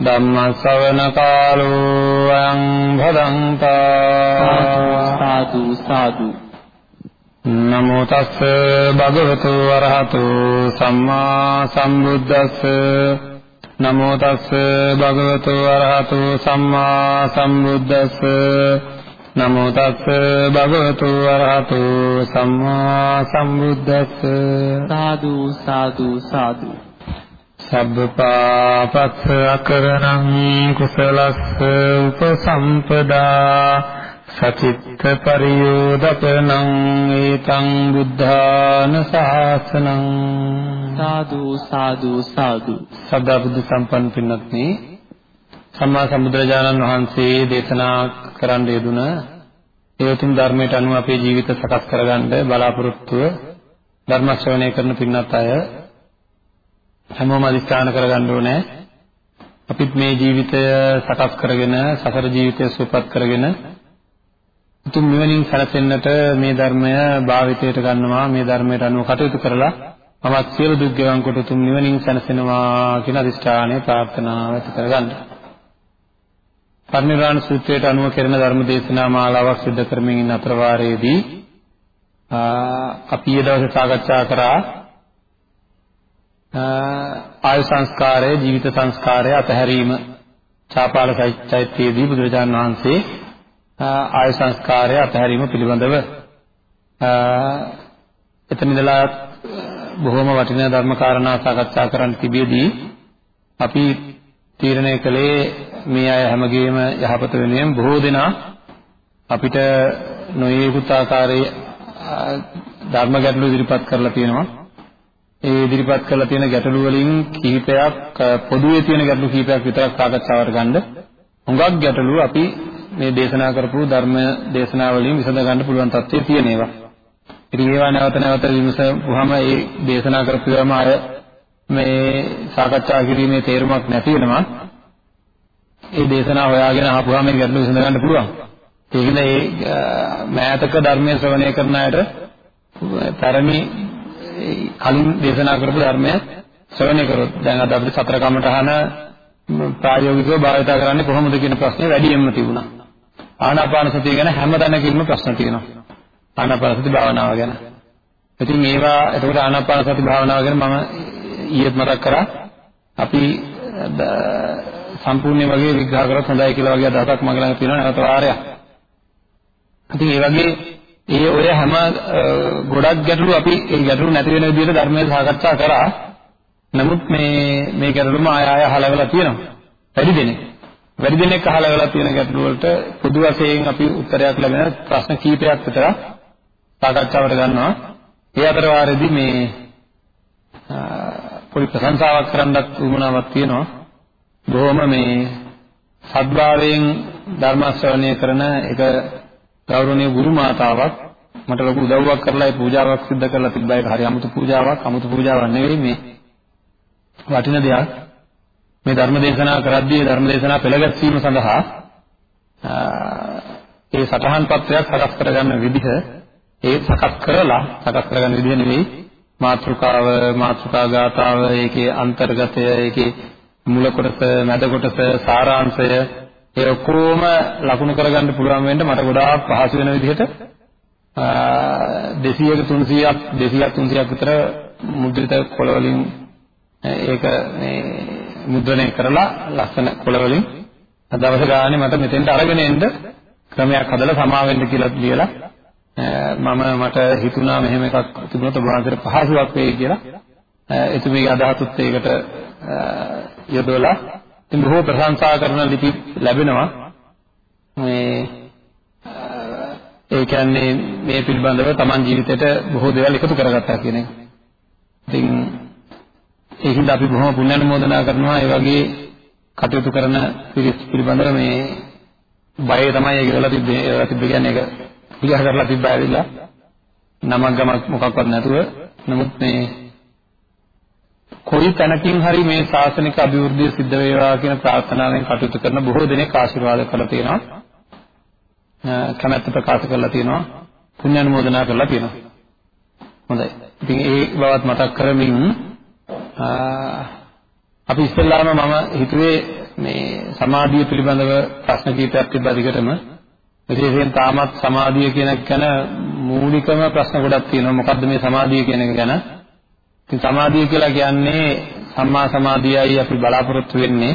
ධම්මසවනකාලෝ අයං භදංතා සාදු සාදු. නමෝ තස්ස භගවතු වරහතු සම්මා සම්බුද්දස්ස. නමෝ තස්ස භගවතු වරහතු සම්මා සම්බුද්දස්ස. නමෝ තස්ස භගවතු වරහතු සම්මා සම්බුද්දස්ස. සාදු සාදු සාදු සබ්බපාපස්ස අකරණං කුසලස්ස උපසම්පදා සචිත්ත පරියෝදපනං ඒතං බුද්ධාන ශාසනං සාදු සාදු සාදු. සදා බුද්ධ සම්පන්න පින්වත්නි සම්මා සම්බුදුරජාණන් වහන්සේ දේශනා කරන්න යෙදුන ඒ උතුම් ධර්මයට අනුව අපේ ජීවිත සකස් කරගන්න බලාපොරොත්තුව ධර්ම ශ්‍රවණය කරන පින්වත් අය හැමෝම අදිස්ථාන කරගන්න ඕනේ අපිත් මේ ජීවිතය සකස් කරගෙන සසර ජීවිතය සුවපත් කරගෙන උතුම් නිවනින් සැලසෙන්නට මේ ධර්මය භාවිතයට ගන්නවා මේ ධර්මයට අනුව කටයුතු කරලා මමත් සියලු දුක් ගෙවන් කොට උතුම් නිවනින් සැනසෙනවා කියන අදිස්ථානය ප්‍රාර්ථනාව ඇති කරගන්න. පරිනිර්වාණ සූත්‍රයට අනුව කෙරෙන ධර්ම දේශනා මාලාවක් සිදු කරමින් ඉන්න අතර වාරයේදී අපි ඊ දවසේ සාකච්ඡා කරා ආයු සංස්කාරය ජීවිත සංස්කාරය අතහැරීම චාපාල චෛත්‍යයේදී බුදුරජාණන් වහන්සේ ආයු සංස්කාරය අතහැරීම පිළිබඳව එතන ඉඳලා බොහොම වටිනා ධර්ම කාරණා සාකච්ඡා කරන්න තිබියදී අපි තීරණය කළේ මේ අය හැමගේම යහපත වෙනුවෙන් බොහෝ දෙනා අපිට නොයේකුත් ආකාරයේ ධර්ම ගැටලු ඉදිරිපත් කරලා තියෙනවා. ඒ ඉදිරිපත් කරලා තියෙන ගැටලු වලින් කිහිපයක් පොදුවේ තියෙන ගැටලු කිහිපයක් විතරක් සාකච්ඡාවට ගන්න. හුඟක් ගැටලු අපි මේ දේශනා කරපු ධර්ම දේශනා වලින් විසඳ ගන්න පුළුවන් තත්ත්වයේ තියෙන ඒවා. ඉතින් ඒවා නැවත නැවත විමසුවාම ඒ දේශනා කරපු ඒවාම අය මේ සාකච්ඡා කිරීමේ තේරුමක් නැති වෙනවා. ඒ දේශනා හොයාගෙන ආපුවාම මේ ගැටලු විසඳ ගන්න පුළුවන්. ඒකද ඒ මෑතක ධර්මයේ ශ්‍රවණය කරන අයට තරමි කලින් දේශනා කරපු ධර්මය ශ්‍රවණය කරොත් දැන් අද අපිට සතර කමඨහන ප්‍රායෝගිකව භාවිත කරන්නේ කොහොමද කියන ප්‍රශ්නේ වැඩියෙන්ම තිබුණා. ආනාපාන සතිය ගැන හැම තැනකින්ම ප්‍රශ්න තියෙනවා. ආනාපාන සති භාවනාව ගැන. ඉතින් ඒවා එතකොට ආනාපාන සති භාවනාව ගැන මම ඊයේත් මතක් කරා. අපි සම්පූර්ණ වගේ විග්‍රහ කරොත් හොඳයි කියලා වගේ අදහසක් මගේ ළඟ තියෙනවා නැවත වාරයක්. ඉතින් ඒ වගේ ඒ ඔය හැම ගොඩක් ගැටලු අපි ඒ ගැටලු නැති වෙන විදිහට ධර්මයේ සාකච්ඡා කරා. නමුත් මේ මේ ගැටලුම ආය ආය අහලවලා තියෙනවා. වැඩි දෙනෙක්. වැඩි දෙනෙක් අහලවලා තියෙන ගැටලු වලට පොදු වශයෙන් අපි උත්තරයක් ලැබෙන ප්‍රශ්න කීපයක් විතර සාකච්ඡාවට ගන්නවා. ඒ අතර වාරෙදි මේ පොඩි ප්‍රශංසාවක් කරන්නත් උවමනාවක් තියෙනවා. බොහොම මේ සද්භාවයෙන් ධර්ම ශ්‍රවණය කරන එක ගෞරවනීය ගුරු මාතාවක් මට ලොකු උදව්වක් කරලා ඒ පූජාවක් සිදු කරලා තිබ්බා. ඒක හරි අමුතු පූජාවක්. අමුතු පූජාවක් නෙවෙයි මේ වටින දෙයක්. මේ ධර්ම දේශනා කරද්දී ධර්ම දේශනා පෙළගැස්වීම සඳහා ඒ සටහන් පත්‍රයක් සකස් කරගන්න විදිහ ඒ සකස් කරලා සකස් කරගන්න විදිහ නෙවෙයි. මාතෘකාව මාතෘකා ගාථාව ඒකේ අන්තර්ගතය ඒකේ මුල කොටස, මැද කොටස, සාරාංශය ඒ ඔක්කොම ලකුණු කරගන්න පුළුවන් වෙන්න මට ගොඩාක් පහසු වෙන විදිහට 200ක 300ක් 200ක් 300ක් විතර මුද්‍රිත කොළ වලින් ඒක මේ මුද්‍රණය කරලා ලස්සන කොළ වලින් දවස ගානේ මට මෙතෙන්ට අරගෙන එන්න ක්‍රමයක් හදලා සමාවෙන්න කියලා ලියලා මම මට හිතුණා මෙහෙම එකක් තිබුණොත් ඔබ වහන්සේට පහසුවක් වෙයි කියලා. එතුමියගේ අදහසුත් ඒකට යොදවලා ඉතින් බොහෝ ප්‍රශංසා කරන ලිපි ලැබෙනවා. මේ ඒ කියන්නේ මේ පිළිබඳව Taman ජීවිතේට බොහෝ දේවල් එකතු කරගත්තා කියන එක. ඉතින් ඒකින්ද අපි බොහොම පුණ්‍යානුමෝදනා කරනවා. ඒ වගේ කටයුතු කරන පිරිස් පිළිබඳව මේ බය තමයි ඒක වෙලා තිබ්බේ. ඒවා තිබ්බේ කියන්නේ ඒක විගහ කරලා තිබ්බා ඇවිල්ලා. නමක් ගමක් මොකක්වත් නැතුව. නමුත් මේ කොයි තැනකින් හරි මේ ශාසනික අභිවෘද්ධිය සිද්ධ වේවා කියන ප්‍රාර්ථනාවෙන් කටයුතු කරන බොහෝ දෙනෙක් ආශිර්වාද කරලා තියෙනවා. කැමැත්ත ප්‍රකාශ කරලා තියෙනවා. පුණ්‍ය අනුමෝදනා කරලා තියෙනවා. හොඳයි. ඉතින් ඒ බවත් මතක් කරමින් අපි ඉස්සෙල්ලාම මම හිතුවේ මේ සමාධිය පිළිබඳව ප්‍රශ්න කීපයක් තිබ්බ දිගටම විශේෂයෙන් තාමත් සමාධිය කියන එක ගැන මූලිකම ප්‍රශ්න ගොඩක් තියෙනවා. මොකද්ද මේ සමාධිය කියන එක ගැන? ඉතින් සමාධිය කියලා කියන්නේ සම්මා සමාධියයි අපි බලාපොරොත්තු වෙන්නේ.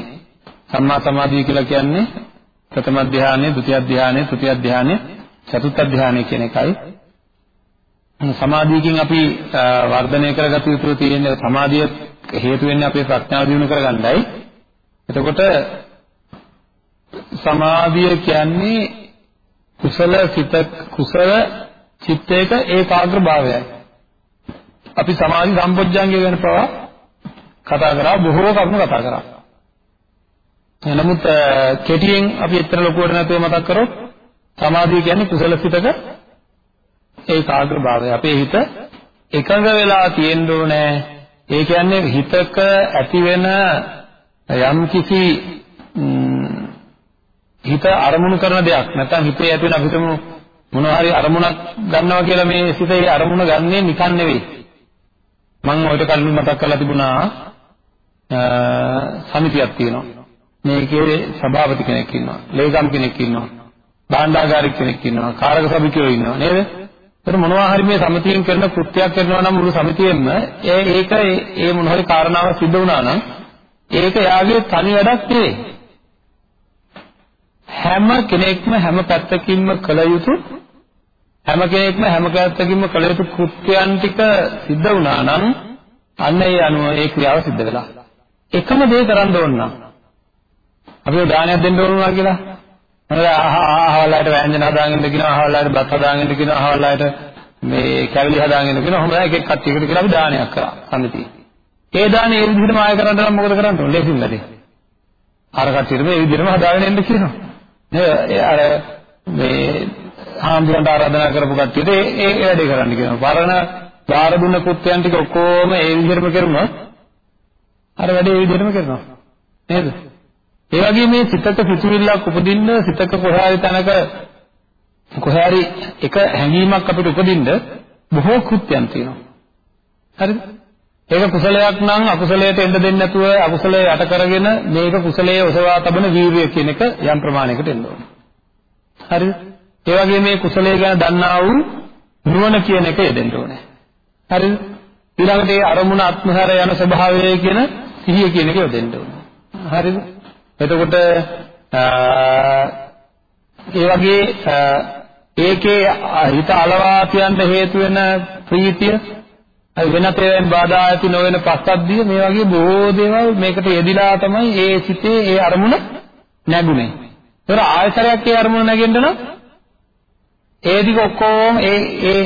සම්මා සමාධිය කියලා කියන්නේ ප්‍රථම ධානය, ဒုတိ ය ධානය, තෘතිය ධානය, චතුර්ථ ධානය කියන එකයි. සමාධියකින් අපි වර්ධනය කරගත යුතු තියෙන සමාධිය හේතු වෙන්නේ අපේ ප්‍රඥාව දිනු කරගන්නයි. එතකොට සමාධිය කියන්නේ කුසල සිත කුසල චිත්තයක ඒකාග්‍රභාවයයි. අපි සමාධි සම්පොඥාංගය ගැන පවා කතා කරා බොහෝ කරුණු කතා කරා. නමුත් කෙටියෙන් අපි එතන ලොකුවට නැතුව මතක් කරොත් සමාධිය කියන්නේ කුසල සිතක ඒකාග්‍රභාවය. අපේ හිත එකඟ වෙලා තියෙන්න ඕනේ. ඒ කියන්නේ හිතක ඇති වෙන යම් කිසි හිත අරමුණු කරන දෙයක් නැත්නම් හිතේ ඇති වෙන අපිටම මොනවා හරි අරමුණක් ගන්නවා කියලා මේ සිතේ අරමුණ ගන්නෙ නිකන් නෙවෙයි. මම ඔයිට කලින් මතක් කරලා තිබුණා සමිතියක් තියෙනවා. මේකේ සභාපති කෙනෙක් ඉන්නවා. ලේකම් කෙනෙක් ඉන්නවා. භාණ්ඩාගාරික කෙනෙක් ඉන්නවා. කාරක සභිකයෝ ඉන්නවා නේද? ඒතර මොනවා හරි මේ සමිතියෙන් කරන කෘත්‍යයක් කරනවා නම් මුළු සමිතියෙම ඒ ඒක ඒ මොන හරි කාරණාවක් සිද්ධ වුණා නම් ඒක යාගේ තනි වැඩක් නෙවෙයි. හැම කෙනෙක්ම හැම පැත්තකින්ම කළ යුතු හැම කෙනෙක්ම හැම පැත්තකින්ම කළ යුතු කෘත්‍යයන් ටික සිද්ධ වුණා නම් අන්න ඒ අනුව ඒ ක්‍රියාව සිද්ධ වෙලා. එකම දේ කරන්න ඕන නම් අපි දානයක් දෙන්න ඕන වුණා කියලා. මොකද අහවලට වෑංජන හදාගෙන ඉන්න කියනවා, අහවලට බත් හදාගෙන ඉන්න කියනවා, අහවලට මේ කැවිලි හදාගෙන ඉන්න කියනවා. හොඳයි එක එක කට්ටියකට කියලා අපි දානයක් කරා සමිතිය. ඒ දානේ ඒ විදිහටම ආය කරන්න නම් මොකද කරන්න ඕනේ? ලේසින්ද? අර කට්ටියට මේ විදිහටම හදාගෙන ඉන්න කියනවා. නේද? අර මේ හාමුදුරන්ට ආරාධනා කරපු කට්ටියට ඒ ඒ වැඩේ කරන්න කියනවා. පරණ බාර දුන්න කෘත්‍යයන් ටික ඔක්කොම ඒ විදිහටම කරුණොත් අර වැඩේ ඒ විදිහටම කරනවා. නේද? ඒ වගේ මේ සිතක පිටුවිල්ලක් උපදින්න සිතක කොහේ හරි තැනක කොහේ හරි එක හැඟීමක් අපිට උපදින්න බොහෝ කෘත්‍යයන් තියෙනවා. හරිද? ඒක කුසලයක් නම් අකුසලයට එන්න දෙන්නේ නැතුව අකුසලයේ යට කරගෙන මේක කුසලයේ ඔසවා තබන වීර්යය කියන එක යම් ප්‍රමාණයකට එන්න ඕනේ. හරිද? ඒ වගේ මේ කුසලයේ ගැන දන්නා වූ නුවණ කියන එක යෙදෙන්න ඕනේ. හරිද? ඊළඟට ඒ අරමුණ අත්මහර යන ස්වභාවය කියන සිහිය කියන එක යොදෙන්න ඕනේ. හරිද? එතකොට ඒ වගේ ඒකේ හිත අලවා තියන්න හේතු වෙන ප්‍රීතිය අය වෙනත් ඒවායින් බාධා ඇති නොවන පස්සද්ධිය මේ වගේ බොහෝ දේවල් මේකට යෙදිලා තමයි ඒ සිතේ ඒ අරමුණ නැගුණේ. ඒතර ආයතරයක් ඒ අරමුණ නැගෙන්න නම් ඒ ටික ඔක්කොම ඒ ඒ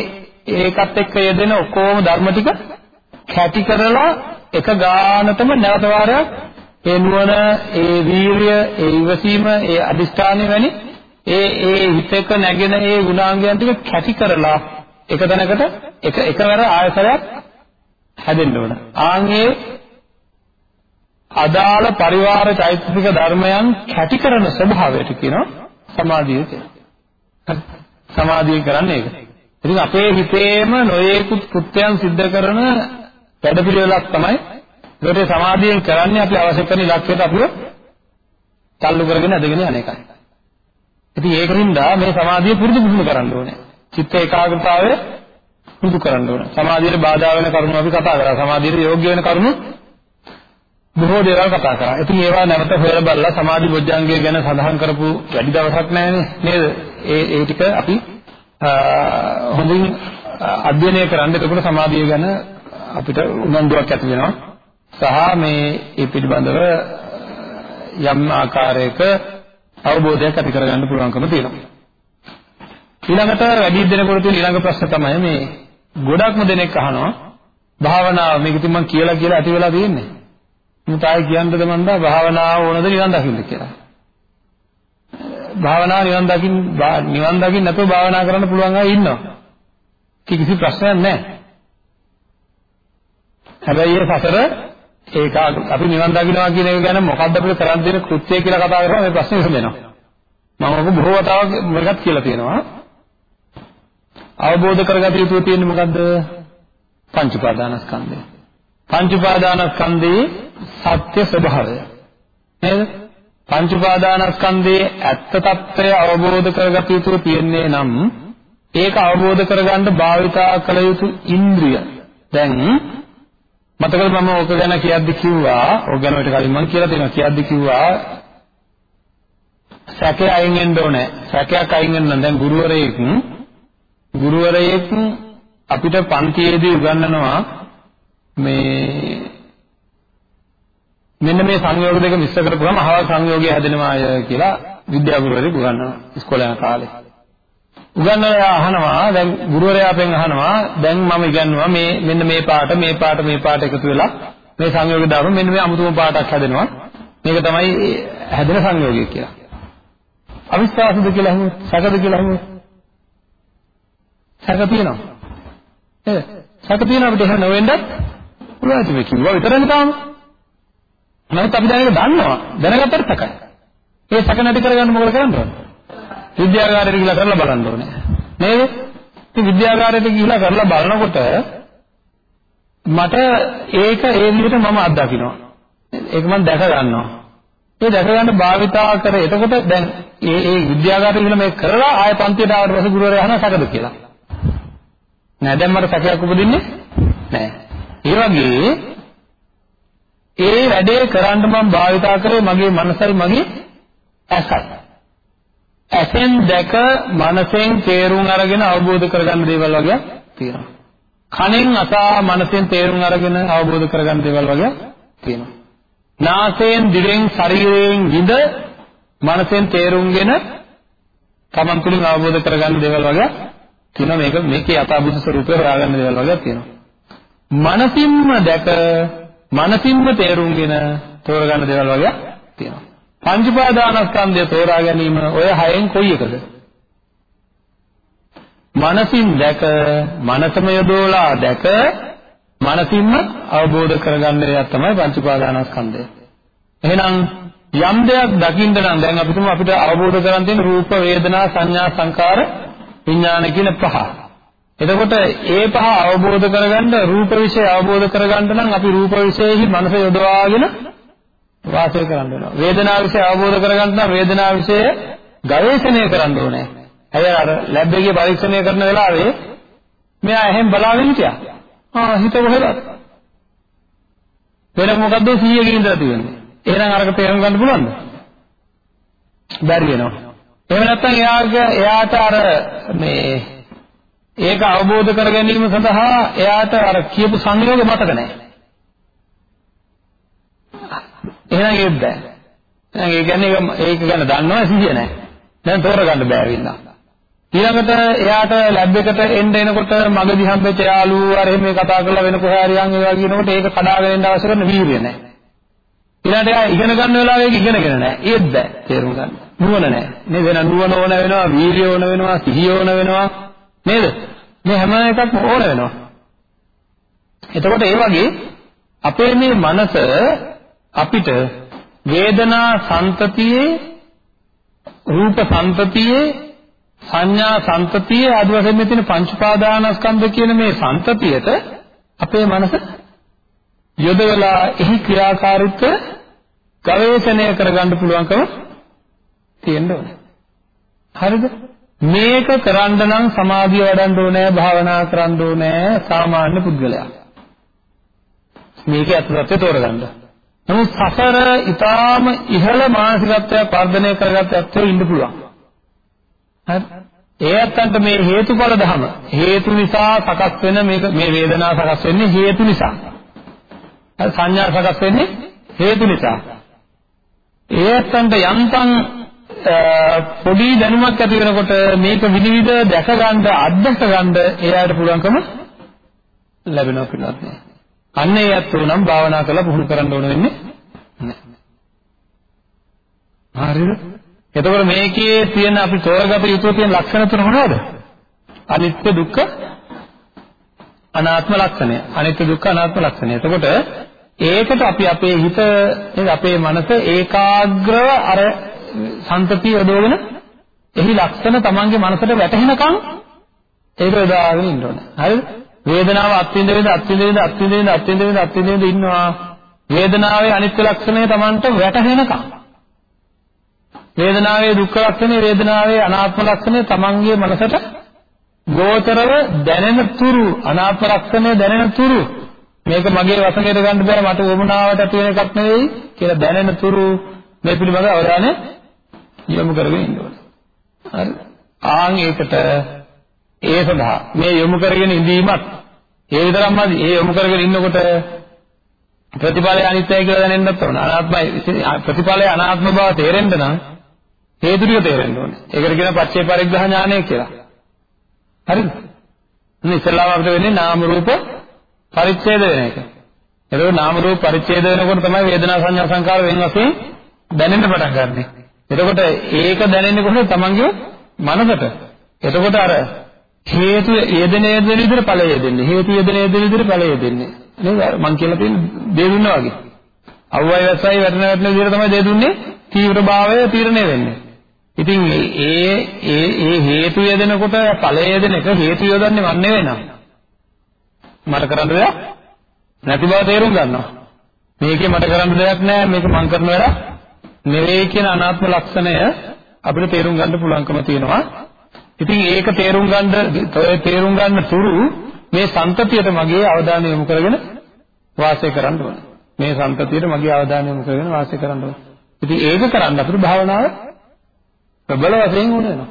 ඒකත් එක්ක යෙදෙන ඔක්කොම ධර්ම ටික කැටි කරලා එක ගානටම නැවත වාරයක් ඒ නුවණ, ඒ වීරිය, ඒ ඉවසීම, ඒ අදිෂ්ඨානය වැනි ඒ ඒ හිතක නැගෙන ඒ ගුණාංගයන් ටික කැටි කරලා එක තැනකට එක එකවර ආයතරයක් හැදෙන්න ඕන. ආන්ගේ අදාළ පරිවාර චෛතසික ධර්මයන් කැටි කරන ස්වභාවයට කියනවා සමාධිය කියලා. සමාධියෙන් කරන්නේ ඒක. ඉතින් අපේ හිතේම නොයේකුත් කෘත්‍යයන් සිද්ධ කරන වැඩපිළිවෙලක් තමයි ඒකට සමාධියෙන් කරන්නේ අපි අවශ්‍ය කරන ඉලක්කයට අපිව තල්ලු කරගෙන අදගෙන යන එකයි. ඉතින් ඒකින්ද මේ සමාධිය පුරුදු පුහුණු කරන්න ඕනේ. චිත්ත ඒකාග්‍රතාවය පුරුදු කරන්න ඕනේ. සමාධියට බාධා වෙන කරුණු අපි කතා කරා. සමාධියට යෝග්‍ය වෙන කරුණු බොහෝ දේවල් කතා කරා. ඉතින් ඒවා නැවත හොයලා බලලා සමාධි බොජ්ජංගය ගැන සඳහන් කරපු වැඩි දවසක් නැහැ නේද? ඒ ඒ ටික අපි හොඳින් අධ්‍යයනය කරන්න. එතකොට සමාධිය ගැන අපිට උනන්දුවක් ඇති වෙනවා. සහ මේ ඒ පිළිබඳව යම් ආකාරයක අවබෝධයක් ඇති කරගන්න පුළුවන්කම තියෙනවා. ඊළඟට වැඩි දෙනෙකුට තියෙන ඊළඟ ප්‍රශ්න තමයි මේ ගොඩක්ම දෙනෙක් අහනවා භාවනාව මේක ඉතින් මම කියලා කියලා ඇති වෙලා තියෙන්නේ. මම තායි කියන්නද මන්දා භාවනාව ඕනද නිවන් දකින්න කියලා. භාවනා නිවන් දකින්න නිවන් දකින්න නැතුව භාවනා කරන්න පුළුවන් අය ඉන්නවා. කිසි ප්‍රශ්නයක් නැහැ. හැබැයි ඒ සතර ඒක අපි නිවන් දකින්නවා කියන එක ගැන මොකද්ද අපිට කරන් දෙන කෘත්‍යය කියලා කතා කරලා මේ ප්‍රශ්නේ විසඳෙනවා. මම ඔබ බොහෝ වතාවක් මේකත් කියලා තියෙනවා. අවබෝධ කරගත යුතු තියෙන්නේ මොකද්ද? පංච උපාදානස්කන්ධය. පංච උපාදානස්කන්ධයේ සත්‍ය ස්වභාවය නේද? පංච උපාදානස්කන්ධයේ ඇත්ත తত্ত্বය අවබෝධ කරගත යුතු තියෙන්නේ නම් ඒක අවබෝධ කරගන්න භාවිතා කළ යුතු ඉන්ද්‍රිය. දැන් මතකද මම ඕක ගැන කියද්දි කිව්වා, ඕක ගැන ඊට කලින් මම කියලා තියෙනවා කියද්දි කිව්වා සැකේ අයින් වෙන්න ඕනේ. සැකයක් අයින් වෙන්න නම් දැන් ගුරුවරයෙක් ගුරුවරයෙක් අපිට පන්තියේදී උගන්වනවා මේ මෙන්න මේ සංයෝග දෙක මිශ්‍ර කරපුවම අහවල් සංයෝගය හැදෙනවා කියලා විද්‍යා ගුරුවරයෙක් උගන්වනවා ඉස්කෝලේ යන කාලේ. උගන්වලා අහනවා දැන් ගුරුවරයා අපෙන් අහනවා දැන් මම ඉගන්වනවා මේ මෙන්න මේ පාට මේ පාට මේ පාට එකතු වෙලා මේ සංයෝග දාපම මෙන්න මේ අමුතුම පාටක් හැදෙනවා. මේක තමයි හැදෙන සංයෝගය කියලා. අවිශ්වාසද කියලා අහුවොත් සැකද කියලා අහුවොත් සැක තියෙනවා. නේද? සැක තියෙනවා අපිට එහෙම නොවෙන්නත් පුළුවන් ඉතින් මේ කිව්වා විතරනේ තාම. නමුත් අපි දැන් ඒක දන්නවා. දැනගත්තට සැකයි. ඒ සැක නැති කරගන්න මොකද කරන්න ඕනේ? විද්‍යාගාරයට ගිහිල්ලා කරලා බලන්න ඕනේ. නේද? ඉතින් විද්‍යාගාරයට ගිහිල්ලා කරලා බලනකොට මට ඒක ඒ විදිහට මම අත්දකින්නවා. ඒක මම දැක ගන්නවා. ඒ දැක ගන්න භාවිතා කර එතකොට දැන් ඒ ඒ විද්‍යාගාරයට ගිහිල්ලා මේක කරලා ආය පන්තියට ආවට පස්සේ ගුරුවරයා අහනවා සැකද කියලා. නෑ දැන් මට සැකයක් උපදින්නේ නෑ. ඒ වගේ ඒ වැඩේ කරන්න මම භාවිතා කරේ මගේ මනසයි මගේ ඇසයි. ඇසෙන් දැක මනසෙන් තේරුම් අරගෙන අවබෝධ කරගන්න දේවල් වගේ තියෙනවා. කනෙන් අසා මනසෙන් තේරුම් අරගෙන අවබෝධ කරගන්න දේවල් වගේ තියෙනවා. නාසයෙන් දිවෙන් ශරීරයෙන් විඳ මනසෙන් තේරුම්ගෙන තමන් තුළින් අවබෝධ කරගන්න දේවල් වගේ තියෙනවා මේක මේකේ යථාභූත ස්වરૂපය හොයාගන්න දේවල් වගේ තියෙනවා. මනසින්ම දැක මනසින්ම තේරුම්ගෙන තෝරගන්න දේවල් වගේ තියෙනවා. පංච උපාදානස්කන්ධය තෝරා ගැනීම ඔය හයෙන් කොයි එකද? මනසින් දැක මනසම යොදවලා දැක මනසින්ම අවබෝධ කරගන්න එක තමයි පංච උපාදානස්කන්ධය. එහෙනම් යම් දෙයක් දකින්න නම් දැන් අපි තුමු අපිට අවබෝධ කරගන්න තියෙන රූප වේදනා සංඥා සංකාර විඥාන කියන පහ. එතකොට ඒ පහ අවබෝධ කරගන්න රූප විෂය අවබෝධ කරගන්න නම් අපි රූප විෂයෙහි මනස යොදවාගෙන වාසය කරන්න වෙනවා. වේදනා විෂය අවබෝධ කරගන්න නම් වේදනා විෂය ගවේෂණය කරන්න ඕනේ. ඇයි අර ලැබ් එකේ පරීක්ෂණය කරන වෙලාවේ මෙයා එහෙන් බලාගෙන හිටියා. ආ හිත කොහෙද? වෙන මොකද්ද 100 කින් ඉඳලා තියෙන්නේ. එහෙනම් අරක තේරුම් ගන්න පුළුවන්ද? බැරි වෙනවා. එහෙම නැත්නම් එයාගේ එයාට අර මේ ඒක අවබෝධ කර ගැනීම සඳහා එයාට අර කියපු සංයෝග මතක නැහැ. එහෙනම් ඒක බෑ. එහෙනම් ඒ කියන්නේ ඒක ගැන දන්නව සිහිය නැහැ. දැන් තෝරගන්න බෑ වින්නා. ඊළඟට එයාට ලැබ් එකට එන්න එනකොට මගදී හම්බෙච්ච යාළුවෝ අර එහෙම කතා කරලා වෙන කොහේ හරි යන් ඒවා කියනකොට ඒක කඩාගෙන එන්න අවශ්‍ය කරන වීර්යය නැහැ. ඊළඟට එයා ඉගෙන ගන්න වෙලාවෙ ඒක ඉගෙනගෙන නැහැ. ඒත් බෑ තේරුම් ගන්න. නුවණ නැහැ. නේද? වෙන නුවණ ඕන වෙනවා, වීර්යය ඕන වෙනවා, සිහිය ඕන වෙනවා. නේද? මේ හැම එකක්ම ඕන වෙනවා. එතකොට ඒ වගේ අපේ මේ මනස අපිට වේදනා සංතතියේ රූප සංතතියේ සංඥා සංතතියේ ආදි වශයෙන් මේ තියෙන පංච පාදානස්කන්ධ කියන මේ සංතතියට අපේ මනස යොදවලා එහි ක්‍රියාකාරීත්වය ගවේෂණය කරගන්න පුළුවන්කම තියෙන්න ඕනේ. හරිද? මේක කරන්න නම් සමාධිය වඩන්න ඕනේ, භාවනා කරන්න ඕනේ සාමාන්‍ය පුද්ගලයා. මේක අත්‍යවශ්‍ය තෝරගන්න. නමුත් සසර ඊටාම ඉහළ මානසිකත්වයක් වර්ධනය කරගත්ත ඇත්තෝ ඉන්න පුළුවන්. හරි? ඒ ඇත්තන්ට මේ හේතුඵල ධම හේතු නිසා සකස් වෙන මේක මේ වේදනාව සකස් වෙන්නේ හේතු නිසා. හරි සංඥා සකස් වෙන්නේ හේතු නිසා. ඒ ඇත්තන්ට යන්තම් පොඩි දැනුමක් ඇති වෙනකොට මේක විනිවිද දැක ගන්න අත්දැක ගන්න එයාට පුළුවන්කම ලැබෙනවා පිළිවත් නෑ. අන්න ඒ ඇත්තෝ නම් භාවනා කරලා පුහුණු කරන්න ඕන වෙන්නේ නැහැ. හරිද? එතකොට මේකේ තියෙන අපි තෝරගත යුතු තියෙන ලක්ෂණ තුන මොනවද? අනිත්‍ය දුක්ඛ අනාත්ම ලක්ෂණය. අනිත්‍ය දුක්ඛ අනාත්ම ලක්ෂණය. එතකොට ඒකට අපි අපේ හිත නේද අපේ මනස ඒකාග්‍රව අර සන්තතිය යොදවගෙන එහි ලක්ෂණ තමන්ගේ මනසට වැටහෙනකන් ඒක යොදාගෙන ඉන්න ඕනේ. හරිද? වේදනාව අත්විඳ වේද අත්විඳ වේද අත්විඳ වේද අත්විඳ වේද අත්විඳ වේද ඉන්නවා. වේදනාවේ අනිත්‍ය ලක්ෂණය තමන්ට වැටහෙනකන් වේදනාවේ දුක්ඛ ලක්ෂණය වේදනාවේ අනාත්ම ලක්ෂණය තමන්ගේ මනසට ගෝචරව දැනෙන තුරු අනාත්ම ලක්ෂණය දැනෙන තුරු මේක මගේ වශයෙන් ගන්න බෑ මට වමනාවට ඇති වෙන එකක් නෙවෙයි කියලා දැනෙන තුරු මේ පිළිබඳව අවධානය යොමු කරගෙන ඉන්න ඕනේ. හරි. ආන් ඒකට ඒ සඳහා මේ යොමු කරගෙන ඉඳීමත් ඒ විතරක්මදි ඒ යොමු කරගෙන ඉන්නකොට ප්‍රතිඵලය අනිත්‍යයි කියලා දැනෙන්නත් ඕන. අනාත්මයි ප්‍රතිඵලය අනාත්ම බව තේරෙන්න නම් හේතු ටික තේරෙන්න ඕනේ. ඒකට කියන පච්චේ පරිග්‍රහ ඥානය කියලා. හරිද? ඉතින් ඉස්සෙල්ලාම අපිට වෙන්නේ නාම රූප පරිච්ඡේද වෙන එක. එතකොට නාම රූප පරිච්ඡේද වෙනකොට තමයි වේදනා සංඥා සංකාර වෙන වශයෙන් දැනෙන්න පටන් ගන්නෙ. එතකොට ඒක දැනෙන්නේ කොහොමද? Tamange මනසට. එතකොට අර හේතු යෙදෙන යෙදෙන විදිහට ඵලය යෙදෙන්නේ. හේතු යෙදෙන යෙදෙන විදිහට ඵලය යෙදෙන්නේ. නේද? මං කියලා තියෙන දේ දුන්නා වගේ. අවුවයි වැස්සයි වැටෙන වැටෙන විදිහට තමයි දේ දුන්නේ. තීව්‍රභාවය තීරණය වෙන්නේ. ඉතින් ඒ ඒ ඒ හේතු යෙදෙනකොට ඵලය යෙදෙන එක හේතු යොදන්නේ මන් නෙවෙයි නම. මට කරන්න දෙයක් නැති බව තේරුම් ගන්නවා. මේකේ මට කරන්න දෙයක් නැහැ මේක මං කරන වැඩ නෙවෙයි කියන අනාත්ම ලක්ෂණය අපිට තේරුම් ගන්න පුළුවන්කම තියෙනවා. ඉතින් ඒක තේරුම් ගන්න තේරුම් ගන්න තුරු මේ සම්තතියට මගේ අවධානය යොමු කරගෙන වාසය කරන්න ඕනේ. මේ සම්තතියට මගේ අවධානය යොමු කරගෙන වාසය කරන්න ඕනේ. ඉතින් ඒක කරන්න අපිට භාවනාව ප්‍රබල වශයෙන් ඕන වෙනවා.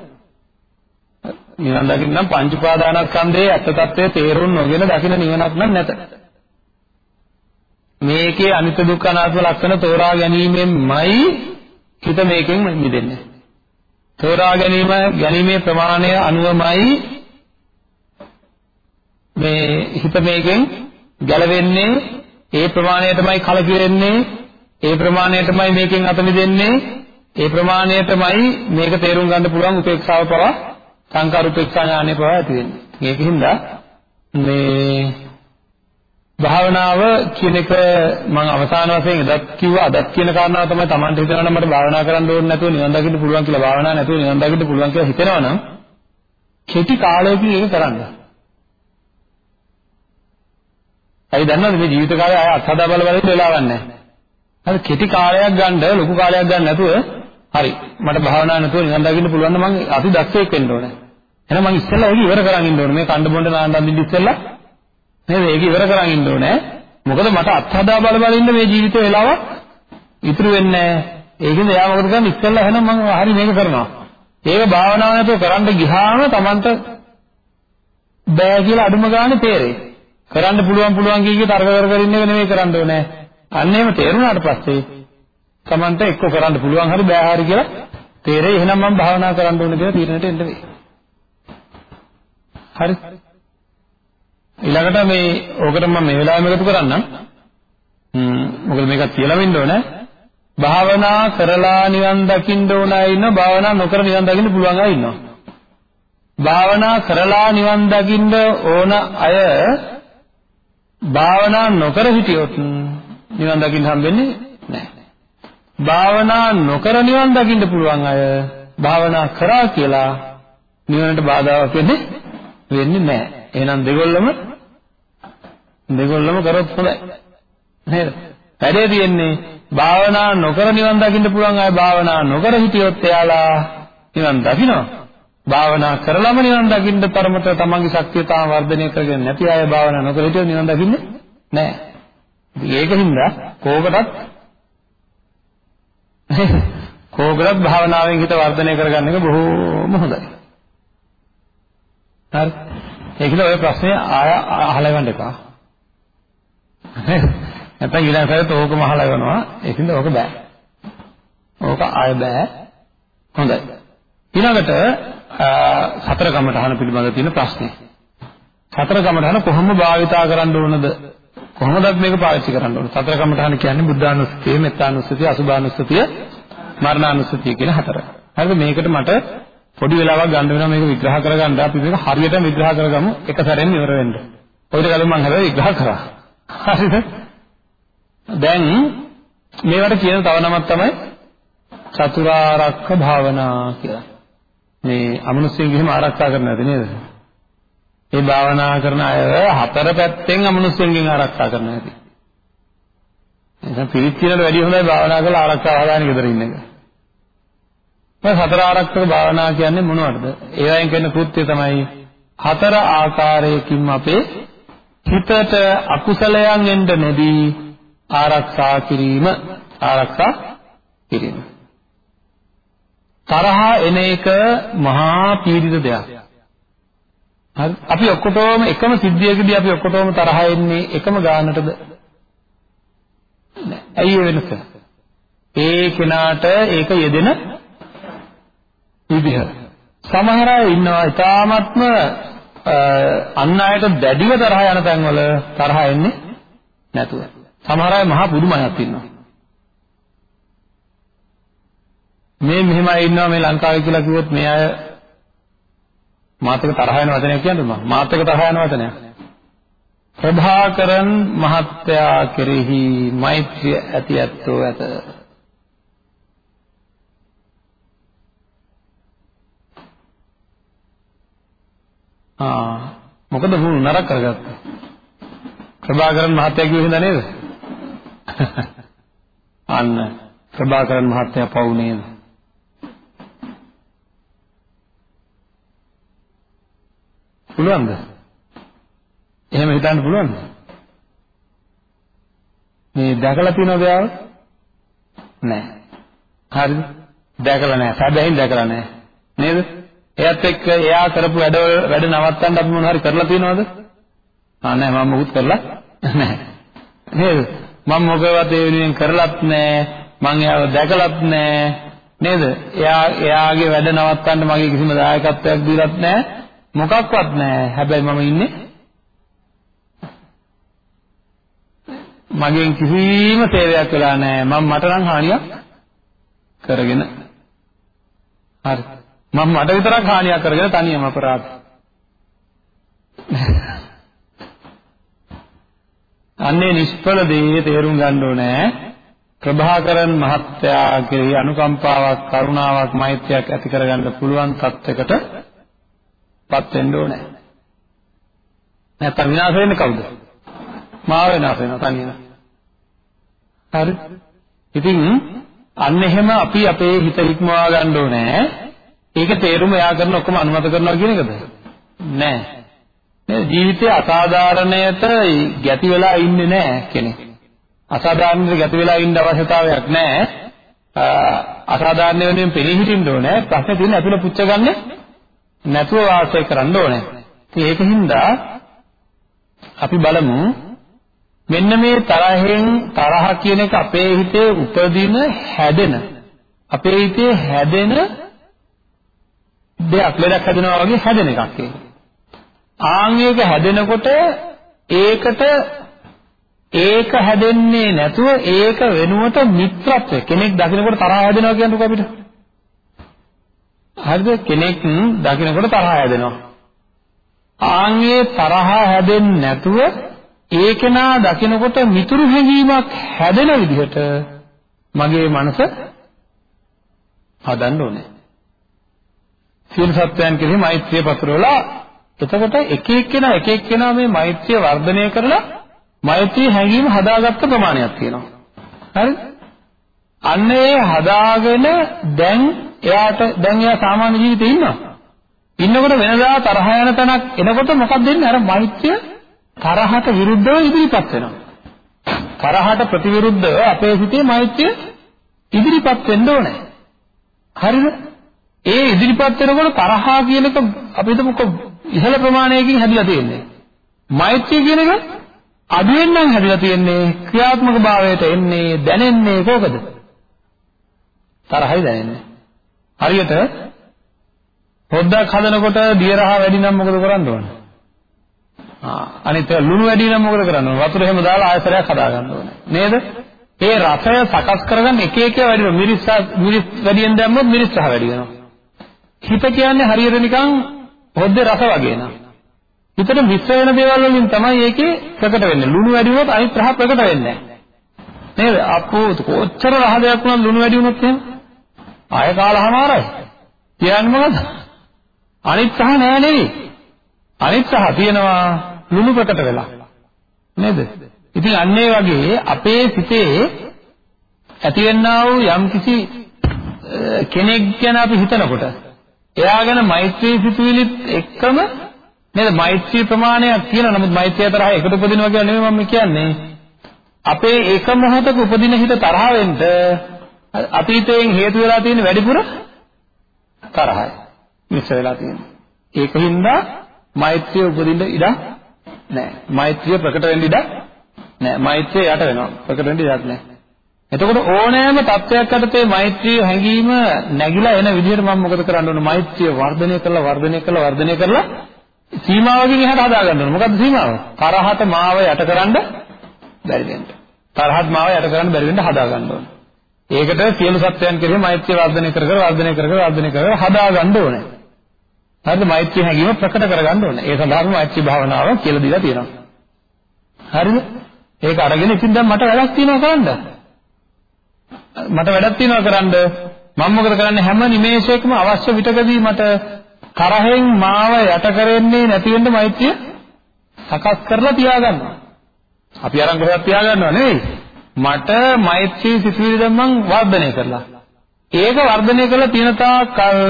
නිවන් දකින්න නම් පංච උපාදානස්කන්ධයේ ඇත්ත తත්වයේ තේරුම් නොගෙන දකින්න නිවනක් නම් නැත. මේකේ අනිත්‍ය දුක්ඛ අනාත්ම ලක්ෂණ තෝරා ගැනීමෙන්මයි හිත මේකෙන් මිදෙන්නේ. තෝරා ගැනීම ගැනීමේ ප්‍රමාණය අනුවමයි මේ හිත මේකෙන් ගැලවෙන්නේ ඒ ප්‍රමාණයටමයි කලකිරෙන්නේ ඒ ප්‍රමාණයටමයි මේකෙන් අත මිදෙන්නේ ඒ ප්‍රමාණයටමයි මේක තේරුම් ගන්න පුළුවන් උපේක්ෂාව පවා සංකාර උපේක්ෂා ඥානෙ පවා ඇති වෙන්නේ. මේකින්ද මේ භාවනාව කියන එක මම අවසාන වශයෙන් එදත් කිව්වා අදත් කියන කාරණාව තමයි Tamanට හිතනවා නම් මට භාවනා කරන්න ඕනේ නැතුව නිවන් දකින්න පුළුවන් කියලා භාවනා නැතුව නිවන් දකින්න පුළුවන් කියලා හිතනවා නම් කෙටි කාලයකින් ඒක කරන්න. ඇයි දන්නවද මේ ජීවිත කාලය ආය අත්හදා බල බල වෙලාවක් නැහැ. හරි කෙටි කාලයක් ගන්න ලොකු කාලයක් ගන්න නැතුව හරි මට භාවනා නැතුව නිවන් දකින්න පුළුවන් නම් මම අති දක්ෂයෙක් වෙන්න ඕනේ. එහෙනම් මම ඉස්සෙල්ලා ඒක ඉවර කරන් ඉන්න ඕනේ. මේ කණ්ඩ බොණ්ඩ නාන්න අඳින්න ඉස්සෙල්ලා නේද? ඒක ඉවර කරන් ඉන්න ඕනේ. මොකද මට අත්හදා බල බල ඉන්න මේ ජීවිතේ වෙලාවක් ඉතුරු වෙන්නේ නැහැ. ඒකෙන්ද එයා මොකද කරන්නේ ඉස්සෙල්ලා එහෙනම් මම හරි මේක කරනවා. ඒක භාවනාව නැතුව කරන්න ගියාම Tamanට බෑ කියලා අඩුම ගානේ තේරෙයි. කරන්න පුළුවන් පුළුවන් කිය කී තර්ක කර කර ඉන්න එක නෙමෙයි කරන්න ඕනේ. අන්න එහෙම තේරුණාට පස්සේ Tamanට එක්ක කරන්න පුළුවන් හරි බෑ හරි කියලා තේරෙයි. එහෙනම් මම භාවනා කරන්න ඕනේ කියලා තීරණයට එන්න වෙයි. හරි. ඊළඟට මේ ඕකට මම මේ වෙලාවෙම එකතු කරන්නම්. හ්ම් මොකද මේක කියලා වෙන්න ඕනේ. භාවනා කරලා නිවන් දකින්න ඕන අය ඉන්නවා භාවනා නොකර නිවන් දකින්න පුළුවන් අය ඉන්නවා. භාවනා කරලා නිවන් දකින්න ඕන අය භාවනා නොකර හිටියොත් නිවන් දකින්න හම්බෙන්නේ නැහැ. භාවනා නොකර නිවන් දකින්න පුළුවන් අය භාවනා කරා කියලා නිවනට බාධාවක් වෙන්නේ වෙන්නේ නැහැ. එහෙනම් දෙගොල්ලම දෙගොල්ලම කරොත් හොඳයි. නේද? වැඩේ තියෙන්නේ භාවනා නොකර නිවන් දකින්න පුළුවන් අය භාවනා නොකර හිටියොත් එයාලා නිවන් දකින්නවා. භාවනා කරලම නිවන් දකින්න තරමට තමන්ගේ ශක්තිය තාම වර්ධනය කරගෙන නැති අය භාවනා නොකර හිටියොත් නිවන් දකින්නේ නැහැ. ඉතින් ඒකින්ද කෝකටත් කෝකටත් භාවනාවෙන් හිත වර්ධනය කරගන්න එක බොහෝම හොඳයි. හරි. ඒකද ඔය ප්‍රශ්නේ ආය අහලා ගන්න එපා. නැත්නම් ඊළඟ සැරේත් ඕකම අහලා යනවා. ඒකින්ද ඕක බෑ. ඕක ආය බෑ. හොඳයි. ඊළඟට සතර කමඨහන පිළිබඳව තියෙන ප්‍රශ්නේ. සතර කමඨහන කොහොම භාවිතා කරන්න ඕනද? කොහොමද මේක පාවිච්චි කරන්න ඕනද? සතර කමඨහන කියන්නේ බුද්ධානුස්සතිය, මෙත්තානුස්සතිය, අසුභානුස්සතිය, මරණානුස්සතිය කියන හතර. හරිද මේකට මට පොඩි වෙලාවක් ගන්න වෙනවා මේක විග්‍රහ කරගන්න අපි මේක හරියටම විග්‍රහ කරගමු එක සැරෙන් ඉවර වෙන්න. ඔයිට කලින් මම හැබැයි විග්‍රහ කරා. හරිද? දැන් මේවට කියන තව නමක් තමයි චතුරාර්යක භාවනා කියලා. මේ අමනුෂ්‍යයන් ගිහිම ආරක්ෂා කරන්න නැති නේද? ඒ භාවනා කරන අය හතර පැත්තෙන් අමනුෂ්‍යයන්ගෙන් ආරක්ෂා කරන්න ඇති. එහෙනම් පිරිත් කියනට වැඩිය හොඳයි භාවනා කරලා ආරක්ෂා හදාගෙන ගෙදර ඉන්න එක. මේ හතර ආරක්ෂක භාවනා කියන්නේ මොනවටද? ඒවෙන් කරන කෘත්‍යය තමයි හතර ආකාරයකින් අපේ හිතට අකුසලයන් එන්න නොදී ආරක්ෂා කිරීම ආරක්ෂා කිරීම. තරහ එන එක මහා පීඩිත දෙයක්. හරි? අපි ඔක්කොටම එකම සිද්ධියකදී අපි ඔක්කොටම තරහ එන්නේ එකම ගානටද? ඇයි වෙනස? ඒ කෙනාට ඒක යෙදෙන විදිහ. සමහර අය ඉන්නවා. ඊ타ත්ම අන් අයට දැඩිව තරහ යන තැන්වල තරහ එන්නේ නැතුව. සමහර අය මහා පුදුමයක් ඉන්නවා. මේ මෙහෙමයි ඉන්නවා මේ ලංකාවේ කියලා කිව්වොත් මේ අය මාත් එක තරහ යන වචනයක් කියන්නද මම මාත් එක තරහ යන වචනයක්. ප්‍රභාකරන් මහත්තයා කෙරෙහි මෛත්‍රිය ඇති ඇත්තෝ ඇත. ආ මොකද මුළු නරක කරගත්තා ප්‍රභාකරන් මහත්තයා කිව්ව හින්දා නේද අන්න ප්‍රභාකරන් මහත්තයා පව් නේද පුළුවන්ද? එහෙම හිතන්න පුළුවන්ද? මේ දැකලා තියෙනවද යාව? නැහැ. හරිද? දැකලා නැහැ. සැබෑයෙන් දැකලා නැහැ. නේද? එයත් එක්ක එයා කරපු වැඩ වැඩ නවත්තන්න අපි මොන හරි කරලා තියෙනවද? ආ නැහැ මම මොකුත් කරලා නැහැ. නේද? මම මොකවත් ඒ වෙනුවෙන් කරලත් නැහැ. මං එයාව දැකලත් නැහැ. නේද? එයා එයාගේ වැඩ නවත්තන්න මගේ කිසිම දායකත්වයක් දීලත් නැහැ. මොකක්වත් නැහැ. හැබැයි මම ඉන්නේ මගෙන් කිසිම සේවයක් වෙලා නැහැ. මම මට නම් හානියක් කරගෙන හරි. මම මට විතරක් හානියක් කරගෙන තනියම අපරාධ. අන්නේ නිෂ්ඵල දේ තේරුම් ගන්න ඕනේ. ප්‍රභාකරන් මහත්තයා කෙරෙහි අනුකම්පාවක් කරුණාවක් මෛත්‍රියක් ඇති කරගන්න පුළුවන් තත්යකට පත් වෙන්න ඕනේ. නැත්නම් විනාශ වෙන්නේ කවුද? මාව විනාශ වෙනවා තනියම. හරි. ඉතින් අන්න එහෙම අපි අපේ හිත හික්මවා ගන්න ඕනේ. ඒක තේරුම එයා කරන ඔක්කොම අනුමත කරනවා කියන එකද? නෑ. නේද ජීවිතයේ අසාධාරණයට ගැති වෙලා ඉන්නේ නෑ කෙනෙක්. අසාධාරණයට ගැති වෙලා ඉන්න අවශ්‍යතාවයක් නෑ. අසාධාරණ වෙනුවෙන් පෙනී හිටින්න ඕනේ. ප්‍රශ්නේ තියෙන්නේ අතුල පුච්ච ගන්නේ නැතුව වාසය කරන්න ඕනේ. ඉතින් ඒකින්ද අපි බලමු මෙන්න මේ තරහෙන් තරහ කියන එක අපේ හිතේ උපදින හැදෙන අපේ හිතේ හැදෙන දෙයක් ලෙඩක් හැදෙනවා වගේ හැදෙන එකක් ඒක. ආන් ඒක හැදෙනකොට ඒකට ඒක හැදෙන්නේ නැතුව ඒක වෙනුවට මිත්‍රත්වය කෙනෙක් දකිනකොට තරහ හැදෙනවා කියන්නකො අපිට. හරිද කෙනෙක් දකිනකොට තරහ හැදෙනවා ආන්ගේ තරහ හැදෙන්නේ නැතුව ඒකෙනා දකිනකොට මිතුරු හැඟීමක් හැදෙන විදිහට මගේ මනස හදන්න ඕනේ සියලු සත්‍යයන් කෙරෙහි මෛත්‍රිය පතුරවලා එතකොට එක එක්කෙනා එක එක්කෙනා මේ මෛත්‍රිය වර්ධනය කරලා මෛත්‍රී හැඟීම හදාගත්ත ප්‍රමාණයක් තියෙනවා හරිද අන්න ඒ හදාගෙන දැන් එයාට දැන් එයා සාමාන්‍ය ජීවිතේ ඉන්නවා. ඉන්නකොට වෙනදා තරහ යන තැනක් එනකොට මොකක්ද වෙන්නේ? අර මෛත්‍රිය තරහට විරුද්ධව ඉදිරිපත් වෙනවා. තරහට ප්‍රතිවිරුද්ධව අපේ හිතේ මෛත්‍රිය ඉදිරිපත් වෙන්න ඕනේ. හරිද? ඒ ඉදිරිපත් වෙනකොට තරහා කියන එක අපි හිතමුකෝ ඉහළ ප්‍රමාණයකින් හැදිලා තියෙන්නේ. මෛත්‍රිය කියන එක අඩුවෙන් නම් හැදිලා තියෙන්නේ ක්‍රියාත්මක භාවයට එන්නේ දැනෙන්නේ කොහොමද? තරහයි දැනෙන්නේ. හරියට පොද්දක් හදනකොට දිය රහ වැඩි නම් මොකද කරන්න ඕන? ආ අනිත් ලුණු වැඩි නම් මොකද කරන්න ඕන? වතුර එහෙම දාලා ආයතරයක් හදා ගන්න ඕනේ. නේද? ඒ රසය සකස් කරගන්න එක එක වැඩි වෙනවා. මිරිස් මිරිස් වැඩියෙන් දැම්මොත් මිරිස් රහ වැඩි වෙනවා. හිත කියන්නේ හරියට නිකන් හොද්දේ රස වගේ නා. හිතට මිශ්‍ර වෙන දේවල් වලින් තමයි ඒකේ ප්‍රකට වෙන්නේ. ලුණු වැඩි වුණොත් අනිත් රහ ප්‍රකට වෙන්නේ නැහැ. නේද? අපෝ කොච්චර රහ දෙයක් වුණත් ලුණු වැඩි වුණොත් එහෙම ආය කාලහමාරයි. කියන්නේ මොකද? අනිත් සහ නෑ නෙවෙයි. අනිත් සහ තියෙනවා ලුණු ප්‍රකට වෙලා. නේද? ඉතින් අන්න ඒ වගේ අපේ සිතේ ඇතිවෙනා වූ යම්කිසි කෙනෙක් ගැන අපි හිතනකොට එයා ගැන මෛත්‍රී සිතුවිලිත් එක්කම නේද? මෛත්‍රී ප්‍රමාණයක් තියෙනවා. නමුත් මෛත්‍රිය තරහ එකට උපදිනවා කියලා නෙමෙයි මම කියන්නේ. අපේ එක මොහොතක උපදින හිත තරහ වෙන්න අතීතයෙන් හේතු වෙලා තියෙන වැඩිපුර තරහයි. මිශ්‍ර වෙලා තියෙන්නේ. ඒකින්ද මෛත්‍රිය උපදින්න ඉඩ නැහැ. මෛත්‍රිය ප්‍රකට වෙන්න ඉඩ නැහැ. මෛත්‍රිය යට වෙනවා. ප්‍රකට වෙන්න ඉඩක් නැහැ. එතකොට ඕනෑම තත්වයක් යටතේ මෛත්‍රිය හැඟීම නැగిලා එන විදිහට මම මොකද කරන්න ඕන? මෛත්‍රිය වර්ධනය කරලා වර්ධනය කරලා වර්ධනය කරලා සීමාවකින් එහාට හදා ගන්න ඕන. මොකද්ද සීමාව? තරහට මාව යටකරන්න බැරි වෙන්න. තරහත් මාව යටකරන්න බැරි වෙන්න හදා ගන්න ඕන. ඒකට සියලු සත්‍යයන් කෙරෙහි මෛත්‍රිය වර්ධනය කර කර වර්ධනය කර කර වර්ධනය කර කර හදා ගන්න ඕනේ. හරිද? මෛත්‍රිය හැඟීම ප්‍රකට කරගන්න ඕනේ. ඒ සඳහාම මෛත්‍රී භාවනාව කියලා දීලා තියෙනවා. හරිද? ඒක අරගෙන ඉතින් දැන් මට වැඩක් තියෙනවා කරන්න. මට වැඩක් තියෙනවා කරන්න මම මොකද කරන්නේ හැම නිමේෂයකම අවශ්‍ය විටකදී මට තරහෙන් මාව යට කරෙන්නේ නැති වෙන්න මෛත්‍රිය සකස් කරලා තියාගන්නවා. අපි අරන් කොහෙවත් තියාගන්නව නෙවෙයි. මට මෛත්‍රී සිතුවිලි දැන් මං වර්ධනය කරලා. ඒක වර්ධනය කරලා තියෙන තාක්කල්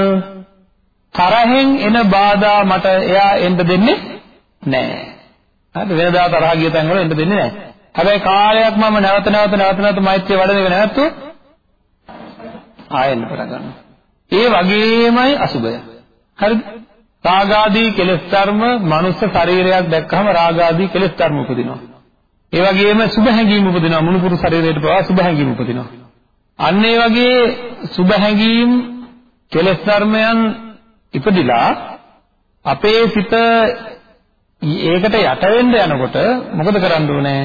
තරහෙන් එන බාධා මට එයා එන්න දෙන්නේ නැහැ. හරි වෙනදා තරහ ගිය තැන් වල එන්න දෙන්නේ නැහැ. හැබැයි කාලයක් මම නැවත නැවත නැවත නැවත මෛත්‍රිය වඩන එක නැවතුත් ආයෙත් පටන් ගන්නවා. ඒ වගේමයි අසුබය. හරිද? රාගාදී කෙලෙස් ධර්ම මනුස්ස ශරීරයක් දැක්කම රාගාදී කෙලෙස් ධර්ම උපදිනවා. ඒ වගේම සුභ හැඟීම් උපදිනවා. මුණුපුරු ශරීරයට පවා සුභ හැඟීම් උපදිනවා. අන්න ඒ වගේ සුභ හැඟීම් කෙලෙස් ධර්මයන් ඉපදිලා අපේ සිත ඒකට යට වෙන්න යනකොට මොකද කරන්න ඕනේ?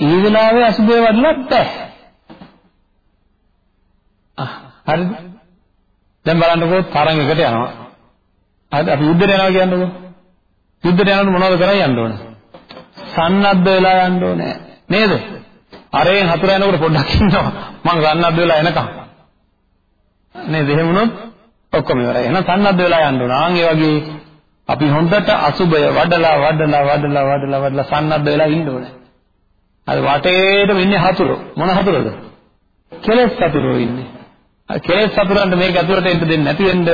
ඒ වෙලාවේ අසුභය වඩලත් බෑ. හරිද? දැන් බලන්නකෝ තරඟයකට යනවා. හරිද? අපි යුද්ධයට යනවා කියන්නකෝ. යුද්ධයට යනකොට මොනවද කරන්නේ යන්න ඕනේ? සන්නද්ධ වෙලා යන්න ඕනේ. නේද? අරෙන් හතුර යනකොට පොඩ්ඩක් ඉන්නවා. මං සන්නද්ධ වෙලා එනකම්. නේද? එහෙම වුණොත් ඔක්කොම ඉවරයි. එහෙනම් සන්නද්ධ වෙලා යන්න ඕන. ආන් ඒ වගේ අපි හොඳට අසුබය වඩලා වඩලා වඩලා වඩලා වඩලා සන්නද්ධ වෙලා ඉන්න ඕනේ. අර වටේට වෙන්නේ හතුරු. මොන හතුරුද? කෙලෙස් හතුරු ඉන්නේ. කෙලෙස් සතුරන්ට මේක ඇතුළට එන්න දෙන්නේ නැති වෙන්න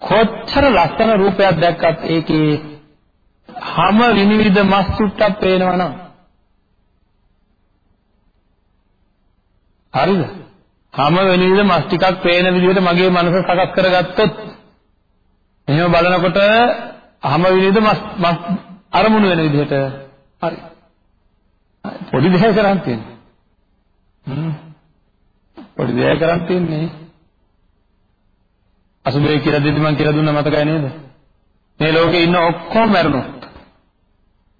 කොච්චර ලස්සන රූපයක් දැක්කත් ඒකේ හැම විනිවිද මස් සුට්ටක් පේනවනම් හරිද? හැම විනිවිද මස් ටිකක් පේන විදිහට මගේ මනස සකස් කරගත්තොත් එහෙම බලනකොට හැම විනිවිද මස් මස් අරමුණු වෙන විදිහට හරි. පොඩි දෙයක් කරන් තියෙනවා. හ්ම් පොඩි දෙයක් කරන් තියන්නේ. අසුබේ කියලා දෙද්දි මම කියලා දුන්නා මතකයි නේද? මේ ලෝකේ ඉන්න ඔක්කොම මැරුණොත්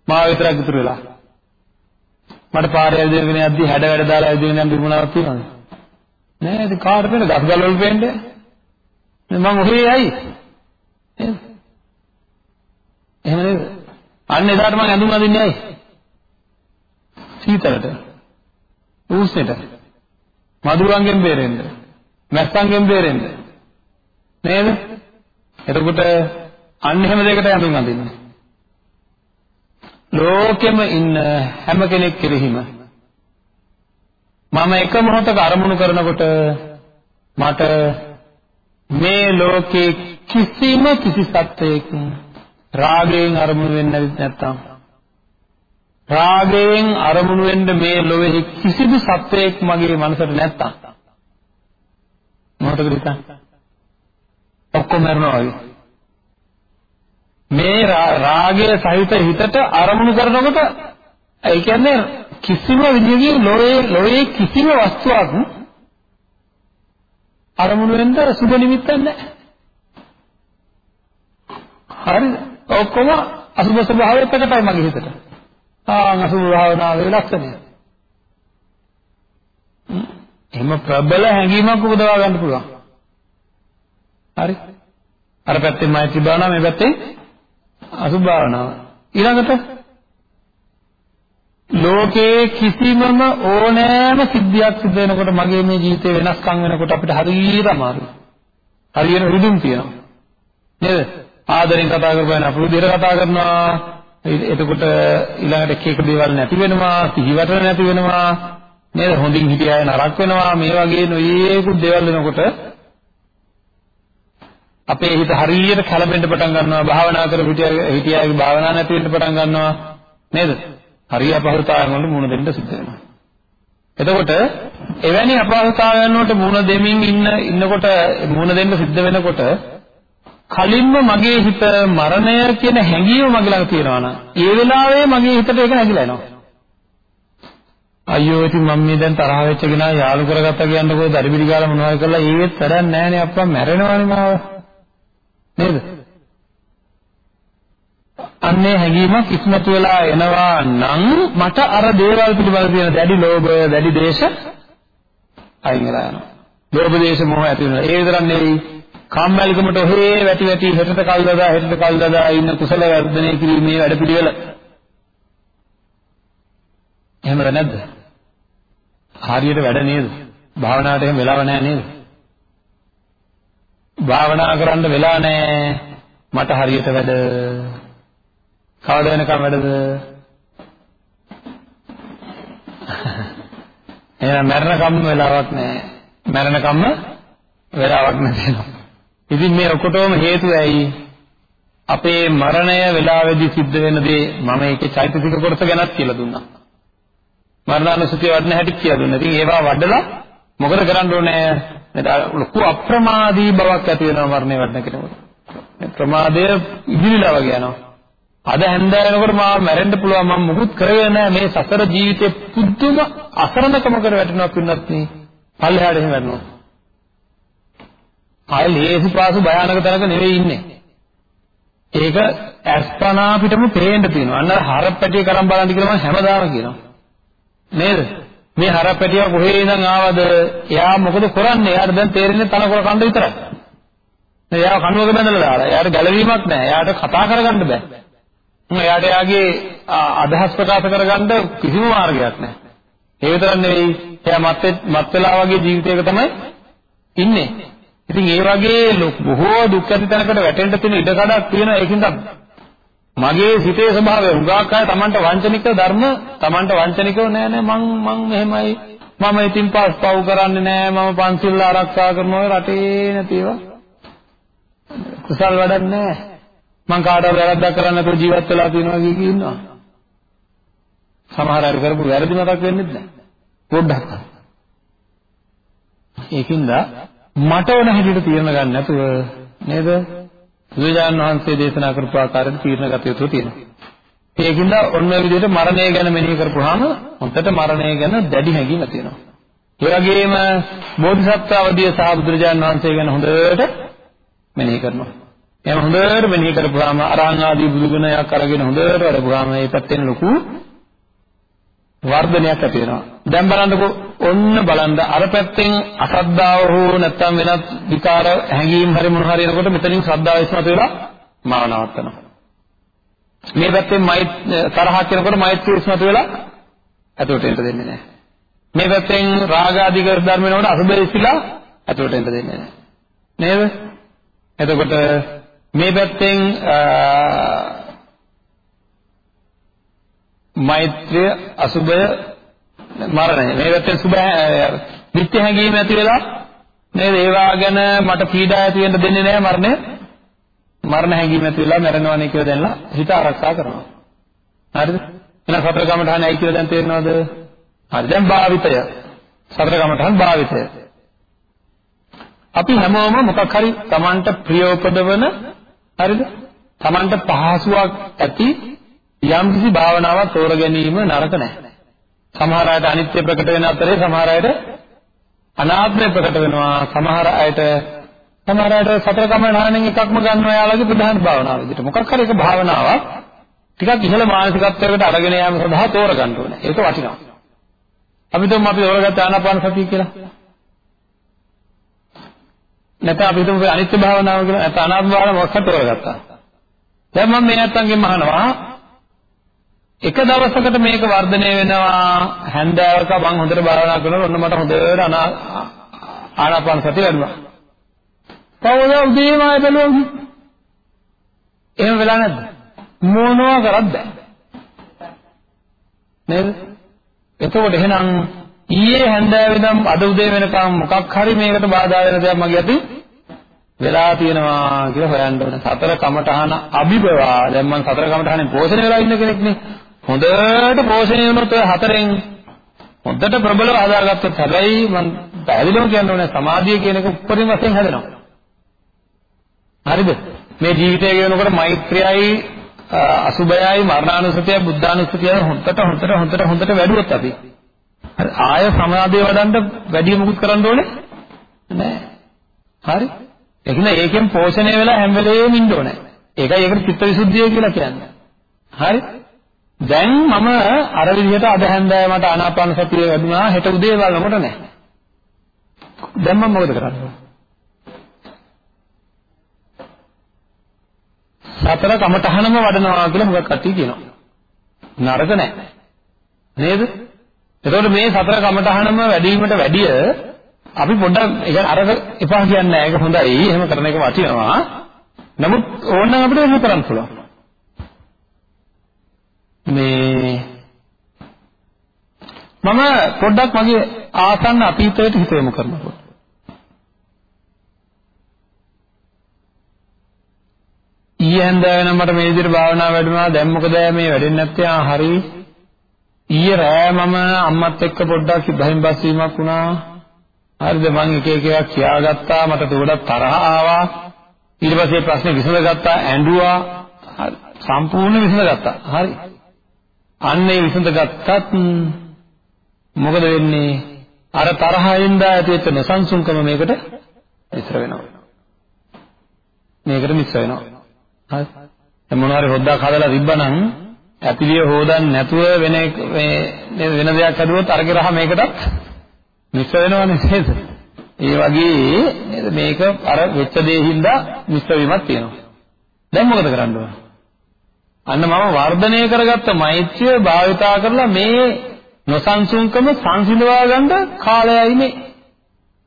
මාව විතරක් ඉතුරු වෙලා. මට පාරේ ඇවිදගෙන යද්දි හැඩ වැඩ දාලා ඇවිදගෙන යන දුමුණාවක් තියෙනවද? නෑ ඉතින් කාට වෙන ගස් ගල් වල පේන්නේ. මම ඔහේ යයි. නේද? එහෙම නේද? අන්න එදාට මම ඇඳුම් අඳින්නේ ඇයි? සීතලට. උස්නෙට. මදුරංගෙන් බේරෙන්න. මැස්සන්ගෙන් බේරෙන්න. නේද? එතකොට අන්න එහෙම දෙයකට යඳුන් අඳින්න. ලෝකෙම ඉන්න හැම කෙනෙක් කෙරෙහිම මම එක මොහොතක අරමුණු කරනකොට මට මේ ලෝකේ කිසිම කිසි සත්‍යයක රාගයෙන් අරමුණු වෙන්නේ නැත්නම් රාගයෙන් අරමුණු වෙන්න මේ ලෝකෙහි කිසිදු සත්වයක් මගේ මනසට නැත්තම්. මොකටද හිතන්නේ? ඔක්කොම මරනවා වගේ. මේ රාගය සහිත හිතට අරමුණු කරනකොට ඒ කියන්නේ කිසිම විදියකින් ලෝයේ ලෝයේ කිසිම වස්තුවක් අරමුණු වෙන්න සුබ නිමිත්තක් නැහැ. හරිද? ඔක්කොම අසුබ ස්වභාවයකට තමයි මගේ හිතට. ආන් අසුභ භාවනාවේ ලක්ෂණය. එහෙම ප්‍රබල හැඟීමක් උපදවා ගන්න පුළුවන්. හරි. අර පැත්තෙන් මෛත්‍රී භාවනාව මේ පැත්තෙන් අසුභ භාවනාව. ඊළඟට ලෝකේ කිසිමම ඕනෑම සිද්ධියක් සිද්ධ වෙනකොට මගේ මේ ජීවිතේ වෙනස්කම් වෙනකොට අපිට හරියට අමාරුයි. හරියට රිදුම් තියෙනවා. නේද? ආදරෙන් කතා කරපුවාන අපු විදිහට කතා කරනවා. එතකොට ඊළඟට එක එක දේවල් නැති වෙනවා, සිහිවට නැති වෙනවා. නේද? හොඳින් හිටිය අය නරක වෙනවා. මේ වගේ නොයේකුත් දේවල් වෙනකොට අපේ හිත හරියට කලබෙන්න පටන් ගන්නවා. භාවනා කර හිටිය අයගේ භාවනා නැති වෙන්න පටන් ගන්නවා. නේද? හරිය අපහසුතාවයන් වලට මුහුණ දෙන්න සිද්ධ වෙනවා. එතකොට එවැනි අපහසුතාවයන් වලට මුහුණ දෙමින් ඉන්න ඉන්නකොට මුහුණ දෙන්න සිද්ධ වෙනකොට කලින්ම මගේ හිත මරණය කියන හැඟීම මගේ ළඟ තියෙනවා නම් ඒ වෙලාවේ මගේ හිතට ඒක නැగిලා එනවා. අයියෝ ඉතින් මම මේ දැන් තරහ වෙච්ච කෙනා යාළු කරගත්තා කියන්නකෝ දරිබිලි ගාලා මොනවද කරලා ඒවෙත් වැඩක් නැහනේ අප්පා මැරෙනවනේ මාව. නේද? අන්නේ හැඟීමක් ඉස්මතු වෙලා එනවා නම් මට අර දේවල් පිළිබඳ තියෙන දැඩි ලෝභය, දැඩි දේශ අයින් වෙලා යනවා. ලෝභ දේශ මොහ ඇති වෙනවා. ඒ විතරක් නෙවෙයි කම්මැලිකමට ඔහේ වැටි වැටි හෙටට කල් දදා හෙටට කල් දදා ඉන්න කුසල වර්ධනය කිරීමේ වැඩ පිළිවෙල. එහෙමද නැද්ද? හරියට වැඩ නේද? භාවනාවට එහෙම වෙලාව නැහැ නේද? භාවනා කරන්න වෙලා නැහැ. මට හරියට වැඩ කවද වෙනකම් වැඩද? එහෙනම් මරණකම්ම වෙලාවක් නැහැ. මරණකම්ම වෙලාවක් නැතිනවා. ඉතින් මේ ඔකොටම හේතුව ඇයි? අපේ මරණය වෙලාවේදී සිද්ධ වෙන දේ මම ඒකේ චෛතසික කොටස ගැනත් කියලා දුන්නා. මරණානුසතිය වඩන හැටි කියලා දුන්නා. ඉතින් ඒවා වඩලා මොකද කරන්න ඕනේ? ලොකු අප්‍රමාදී බවක් ඇති වෙනවා මරණය වඩන කෙනෙකුට. ප්‍රමාදය ඉදිරිලා වගේ යනවා. අද හැන්දෑවෙනකොට මාව මැරෙන්න පුළුවන් මම මුකුත් කරේ නැහැ මේ සසර ජීවිතේ පුදුම අසරණකමකට වැටෙනවා පින්නත් නේ. පල්ලෙහාට එහෙම වැටෙනවා. ආයෙ ලේසි පාසු භයානක තැනක නෙවෙයි ඉන්නේ. ඒක අස්පනා පිටම පේන්න තියෙනවා. අන්න හරපැටිය කරන් බලන්න කියලා මම හැමදාම කියනවා. නේද? මේ හරපැටිය කොහේ ඉඳන් ආවද? එයා මොකද කරන්නේ? එයාට දැන් තේරෙන්නේ තනකොළ කන්න විතරයි. එයා කණුවක බැඳලා දාලා. එයාට ගැළවීමක් නැහැ. එයාට කතා කරගන්න බෑ. එයාට එයාගේ අදහස් ප්‍රකාශ කරගන්න කිසිම මාර්ගයක් නැහැ. ඒ විතරක් නෙවෙයි. එයා මත් මත් වෙලා වගේ ජීවිතයක තමයි ඉන්නේ. ඉතින් ඒ වගේ බොහෝ දුක් ඇති තැනකට වැටෙන්න තියෙන ඉඩ කඩක් තියෙනවා ඒකින්ද මගේ සිතේ ස්වභාවය උගාක් අය Tamanට වංචනික ධර්ම Tamanට වංචනිකව නෑ නෑ මං මං මෙහෙමයි මම ඉතින් පස් පව් කරන්නේ නෑ මම පන්සිල් ආරක්ෂා කරනවා රටේ නැතිව කුසල් වැඩක් නෑ. මං කාටවත් වැරද්දක් කරන්නේ නැතුව ජීවත් වෙලා තියෙනවා කිය කී ඉන්නවා. සමහර අය කරපු වැරදි මතක් වෙන්නේ නැහැ පොඩ්ඩක්. ඒකින්ද මට ඕන හැටියට තීරණ ගන්න නැතුව නේද? බුදුජානක වහන්සේ දේශනා කරපු ආකාරයට තීරණ ගත යුතු තියෙනවා. ඒකින්ද ඔන්න ඔය විදිහට මරණය ගැන මෙනෙහි කරපුවාම හොඳට මරණය ගැන දැඩි හැඟීමක් තියෙනවා. ඒ වගේම බෝධිසත්ව අවදිය සහ බුදුරජාණන් වහන්සේ ගැන හොඳට මෙනෙහි කරනවා. එහෙනම් හොඳට මෙනෙහි කරපුවාම අරහන් ආදී බුදු ගුණයක් අරගෙන හොඳට වැඩපුවාම මේ පැත්තෙන් ලොකු වර්ධනයක් ඇති වෙනවා. දැන් බලන්නකෝ ඔන්න බලන්න අර පැත්තෙන් අසද්ධාව හෝ නැත්නම් වෙනත් විකාර හැඟීම් හරි මොන හරි එනකොට මෙතනින් ශ්‍රද්ධාව ඉස්මතු වෙලා මාව නවත්තනවා. මේ පැත්තෙන් මෛත් තරහ කියනකොට මෛත්‍රිය ඉස්මතු වෙලා ඇතුළට එන්න දෙන්නේ නැහැ. මේ පැත්තෙන් රාග ආදී ධර්ම වෙනකොට අසුබ ඉස්සිලා ඇතුළට එන්න දෙන්නේ නැහැ. නේද? එතකොට මේ පැත්තෙන් මෛත්‍රිය අසුබය මරණය. මේ පැත්තෙන් සුබ නිත්‍ය හැඟීම ඇති වෙලා නේද? ඒවා ගැන මට පීඩා ඇති වෙන්න දෙන්නේ නැහැ මරණය. මරණ හැඟීම ඇති වෙලා මැරෙනවනේ කියලා දැනලා හිත ආරක්ෂා කරනවා. හරිද? එහෙනම් සතර කමඨාන ඇයි කියලා දැන් තේරෙනවද? හරි. දැන් භාවිතය. සතර කමඨාන භාවිතය. අපි හැමෝම මොකක් හරි Tamanට ප්‍රිය උපදවන හරිද? Tamanට පහසුවක් ඇති යම් කිසි භාවනාවක් තෝර ගැනීම නරක නැහැ. සමහර අයට අනිත්‍ය ප්‍රකට වෙන අතරේ සමහර අයට අනාත්මය ප්‍රකට වෙනවා. සමහර අයට සමහර අයට සතර කමනානෙන් එකක්ම ගන්නවා යාළගේ ප්‍රධාන භාවනාව විදිහට. මොකක් හරි එක භාවනාවක් ටිකක් ඉහළ මානසිකත්වයකට අරගෙන යාම සඳහා තෝර ගන්න ඕනේ. ඒක වටිනවා. අපි තුමු අපි තෝරගත්ත ආනාපාන සතිය කියලා. නැත්නම් අපි තුමු අනිත්‍ය භාවනාව කියලා නැත්නම් අනාත්ම භාවනාව මොකක්ද තෝරගත්තා. දැන් මම මේ නැත්තන්ගෙන් අහනවා එක දවසකට මේක වර්ධනය වෙනවා හැන්දෑවක මම හොඳට භාවනා කරනකොට ඔන්න මට හොඳට ආනාපාන සතිය වැඩුණා. තවද උදේම ආය බැලුවා. එහෙම වෙලා නැද්ද? මොනවා කරත් බෑ. නේද? එතකොට එහෙනම් ඊයේ හැන්දෑවේ ඉඳන් අද උදේ වෙනකම් මොකක් හරි මේකට බාධා වෙන දෙයක් මගේ අතින් වෙලා තියෙනවා කියලා හොයන්න ඕනේ. සතර කමඨහන අභිබවා. දැන් මම සතර කමඨහනෙන් පෝෂණය වෙලා ඉන්න කෙනෙක් නේ. හොඳට පෝෂණය වුණොත් ඔය හතරෙන් හොඳට ප්‍රබලව හදාගත්තොත් හැබැයි මම පැහැදිලිවම කියන්න ඕනේ සමාධිය කියන එක උපරිම වශයෙන් හැදෙනවා. හරිද? මේ ජීවිතය ගෙවනකොට මෛත්‍රියයි අසුබයයි මරණානුසතියයි බුද්ධානුසතියයි හොඳට හොඳට හොඳට හොඳට වැඩුවොත් අපි හරි ආය සමාධිය වඩන්න වැඩි මොකුත් කරන්න ඕනේ නෑ. හරි? ඒ කියන්නේ ඒකෙන් පෝෂණය වෙලා හැම වෙලේම ඉන්න ඕනේ. ඒකයි ඒකට චිත්තවිසුද්ධිය කියලා කියන්නේ. හරි? දැන් මම අර විදිහට අද හැන්දෑව මට ආනාපාන සතිය වැඩුණා හෙට උදේ බලනකොට නෑ. දැන් මම මොකද කරන්නේ? සතර කමඨහනම වඩනවා කියලා මොකක් කට්ටිය කියනවා. නරක නෑ. නේද? එතකොට මේ සතර කමඨහනම වැඩිවීමට වැඩිය අපි පොඩ්ඩක් ඒක අරක එපා කියන්නේ නෑ. ඒක හොඳයි. එහෙම කරන එක වටිනවා. නමුත් ඕනනම් අපිට එහෙම කරන්න පුළුවන්. මේ මම පොඩ්ඩක් මගේ ආසන්න අතීතයට හිත යොමු කරනවා. ඊයේ හන්දෑව නම් මට මේ විදිහට භාවනා වැඩුණා දැන් මොකද මේ වැඩෙන්නේ නැත්තේ? ආ හරි. ඊයේ රෑ මම අම්මත් එක්ක පොඩ්ඩක් බහින් බස් වීමක් වුණා. හරිද? මං එක එක ඒවා කියාගත්තා. මට ගොඩක් තරහ ආවා. ඊට පස්සේ ප්‍රශ්නේ විසඳගත්තා. ඇඬුවා. සම්පූර්ණ විසඳගත්තා. හරි. අන්න ඒ විසඳගත්තත් මොකද වෙන්නේ අර තරහින්ද ඇතිවෙච්ච නොසන්සුන්කම මේකට මිශ්‍ර වෙනවා මේකට මිශ්‍ර වෙනවා හරි. දැන් මොනවා හරි හොද්දක් හදලා තිබ්බනම් ඇපිලිය හොදන්නේ නැතුව වෙන මේ වෙන දෙයක් හදුවොත් අරගේ රහ මේකටත් මිශ්‍ර වෙනවනේ නේද? ඒ වගේ නේද මේක අර වෙච්ච දේ හින්දා මිශ්‍ර වීමක් තියෙනවා. දැන් මොකද කරන්න ඕන? අන්න මම වර්ධනය කරගත්ත මෛත්‍රිය භාවිතා කරලා මේ නොසන්සුන්කම සංසිඳවා ගන්න කාලයයි මේ.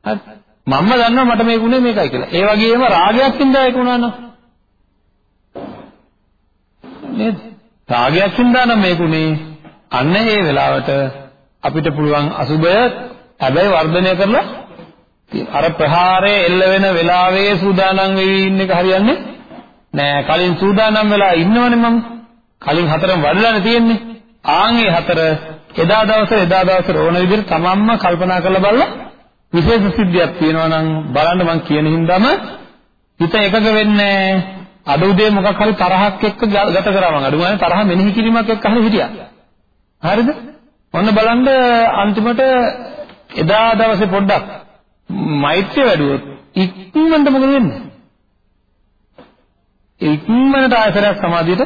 හරි. මම දන්නවා මට මේක උනේ මේකයි කියලා. ඒ වගේම රාගයක් හින්දා ඒක වුණා නම් නේද? රාගයක් හින්දා නම් මේකුනේ අන්න ඒ වෙලාවට අපිට පුළුවන් අසුබය හැබැයි වර්ධනය කරලා අර ප්‍රහාරයේ එල්ල වෙන වෙලාවේ සූදානම් වෙවි ඉන්න එක හරියන්නේ නෑ කලින් සූදානම් වෙලා ඉන්නවනේ මම කලින් හතරම වඩලානේ තියෙන්නේ ආන්ගේ හතර එදා දවසේ එදා දවසේ ඕන විදිහට තමන්ම කල්පනා කරලා බලලා විශේෂ සිද්ධියක් තියෙනවා නම් බලන්න මම කියන හින්දාම හිත එකක වෙන්නේ අද උදේ මොකක් හරි තරහක් එක්ක ගත කරා මම අඩුම තරහ මෙනෙහි කිරීමක් එක්ක හරි හිටියා. හරිද? ඔන්න බලන්න අන්තිමට එදා දවසේ පොඩ්ඩක් මෛත්‍රිය වැඩුවොත් ඉක්මනට මොකද වෙන්නේ? ඉක්මනට ආයතරයක් සමාධියට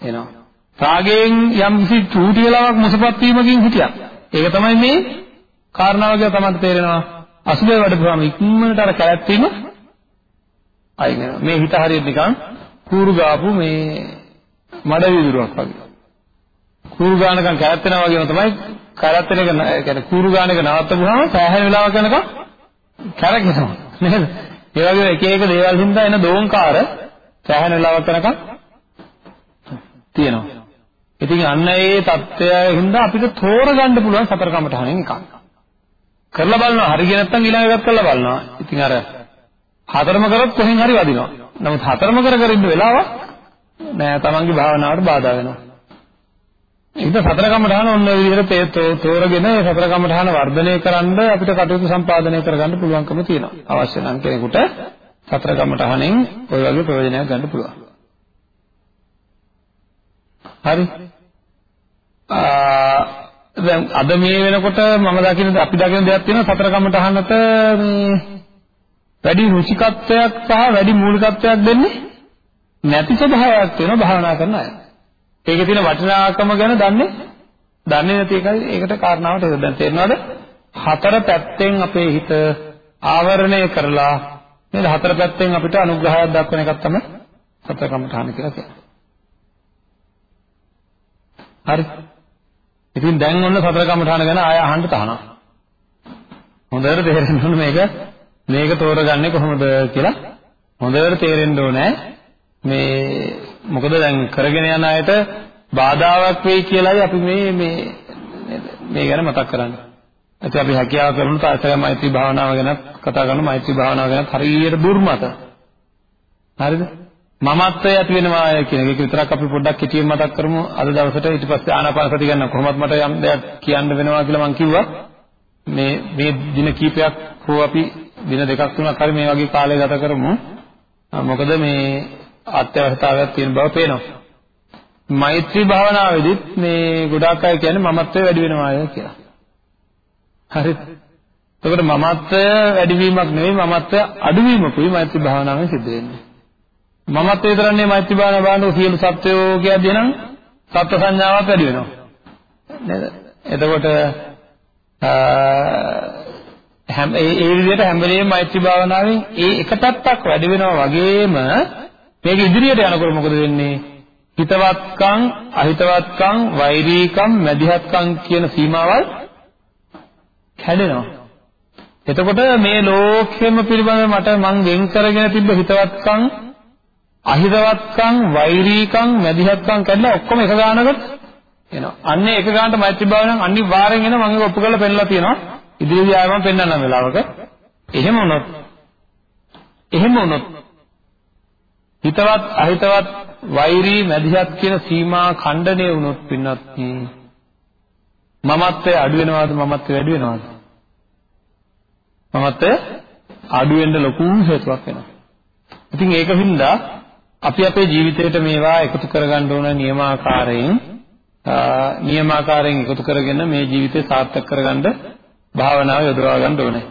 එනවා. රාගයෙන් යම් කිසි චූටි වෙලාවක් මුසපත් වීමකින් හිටියා. ඒක තමයි මේ කාරණාව කියලා තමයි තේරෙනවා. අසුබේ වැඩපුවාම ඉක්මනට අර කැලැත් වීම අයින් වෙනවා. මේ හිත හරියට නිකන් කූරු ගාපු මේ මඩ විදුරුවක් වගේ. කූරු ගානකම් කැරත් වෙනවා වගේම තමයි කැරත් වෙන එක කියන්නේ කූරු ගාන එක නවත්තපුවාම සෑහෙන වෙලාවක් යනකම් කැරකෙනවා. නේද? ඒ වගේ එක එක දේවල් හින්දා එන දෝංකාර සෑහෙන වෙලාවක් යනකම් තියෙනවා. ඉතින් අන්න ඒ தත්ත්වය හින්දා අපිට තෝරගන්න පුළුවන් සතර කමටහනෙන් එකක්. කරලා බලනවා හරිය නැත්නම් ඊළඟ එකත් කරලා බලනවා. ඉතින් අර හතරම කරොත් කොහෙන් හරි වදිනවා. නමුත් හතරම කර කර ඉන්න වෙලාවක් නෑ තමන්ගේ භාවනාවට බාධා වෙනවා. ඒක සතර කමඨාන ඔන්න ඔය විදිහට තෝරගෙන ඒ සතර කමඨාන වර්ධනය කරන්න අපිට කටයුතු සම්පාදනය කරගන්න පුළුවන්කම තියෙනවා. අවශ්‍ය නම් කෙනෙකුට සතර කමඨානෙන් ඔය වගේ ප්‍රයෝජනයක් ගන්න පුළුවන්. හරි. දැන් අද මේ වෙනකොට මම දකින්න අපි දකින්න දෙයක් තියෙනවා සතර කමඨානට මේ වැඩි රුචිකත්වයක් සහ වැඩි මූලිකත්වයක් දෙන්නේ නැති ස්වභාවයක් වෙනවා භාවනා කරන අය. ඒකේ තියෙන වටිනාකම ගැන දන්නේ දන්නේ නැති එකයි ඒකට කාරණාවට ඒක දැන් තේරෙනවද? හතර පැත්තෙන් අපේ හිත ආවරණය කරලා නේද හතර පැත්තෙන් අපිට අනුග්‍රහයක් දක්වන එකක් තමයි සතර කමඨාන කියලා කියන්නේ. හරි. ඉතින් දැන් ඔන්න සතර කමඨාන ගැන ආය අහන්න තහනම්. හොඳට තේරෙන්න ඕනේ මේක මේක තෝරගන්නේ කොහොමද කියලා හොඳට තේරෙන්න ඕනේ මේ මොකද දැන් කරගෙන යන අයට බාධාවක් වෙයි කියලායි අපි මේ මේ මේ ගැන මතක් කරන්නේ. ඉතින් අපි හැකියාව කරමු තාත්තගේ මෛත්‍රී භාවනාව ගැන කතා කරමු මෛත්‍රී භාවනාව ගැන හරියට දුර්මත. හරිද? මමත්වය ඇති වෙනවා කියන එක විතරක් අපි පොඩ්ඩක් කෙටියෙන් මතක් කරමු අද දවසට ඊට පස්සේ ආනාපාන සති ගන්න කොහොමද මට යම් දෙයක් කියන්න වෙනවා කියලා මම කිව්වා. මේ මේ දින කීපයක් හෝ අපි දින දෙකක් තුනක් හරි මේ වගේ කාලය ගත කරමු. මොකද මේ අත්‍යවශ්‍යතාවයක් තියෙන බව පේනවා. මෛත්‍රී භාවනාවේදීත් මේ ගොඩාක් අය කියන්නේ මමත්වය වැඩි වෙනවා කියලා. හරිද? එතකොට මමත්වය වැඩිවීමක් නෙවෙයි මමත්වය අඩුවීමකුයි මෛත්‍රී භාවනාවෙන් සිද්ධ වෙන්නේ. මමත්වය විතරන්නේ මෛත්‍රී භාවනාව බලනකොට සියලු සත්වයෝ කියද්දී නම් සත්ව සංඥාවක් වැඩි වෙනවා. නේද? එතකොට හැම ඒ ඒ විදිහට හැම වෙලේම මෛත්‍රී භාවනාවෙන් ඒ එක පැත්තක් වැඩි වෙනවා වගේම මේක ඉදිරියට යනකොට මොකද වෙන්නේ? හිතවත්කම්, අහිතවත්කම්, වෛරීකම්, මැදිහත්කම් කියන සීමාවල් කැඩෙනවා. එතකොට මේ ලෝකෙම පිළිබඳව මට මං වෙන් කරගෙන තිබ්බ හිතවත්කම්, අහිතවත්කම්, වෛරීකම්, මැදිහත්කම් කැඩලා ඔක්කොම එක ගානකට එනවා. අන්නේ එක ගානට මෛත්‍රී භාවනාවෙන් අනිවාර්යෙන් එන මම ඒක ඔප්පු කරලා පෙන්නලා තියෙනවා. ඉදිරියේදී ආවම පෙන්වන්නම් වෙලාවක. එහෙම වුණොත් එහෙම වුණොත් හිතවත් අහිතවත් වෛරී මැදිහත් කියන සීමා ඛණ්ඩණය වුණොත් පින්නත් මමත්වය අඩු වෙනවද මමත්වය වැඩි වෙනවද මමත්වය අඩු වෙන්න ලොකු හේතුවක් වෙනවා ඉතින් ඒක හින්දා අපි අපේ ජීවිතේට මේවා එකතු කරගන්න ඕන නියමාකාරයෙන් නියමාකාරයෙන් එකතු කරගෙන මේ ජීවිතේ සාර්ථක කරගන්න භාවනාව යොදවා ගන්න ඕනේ.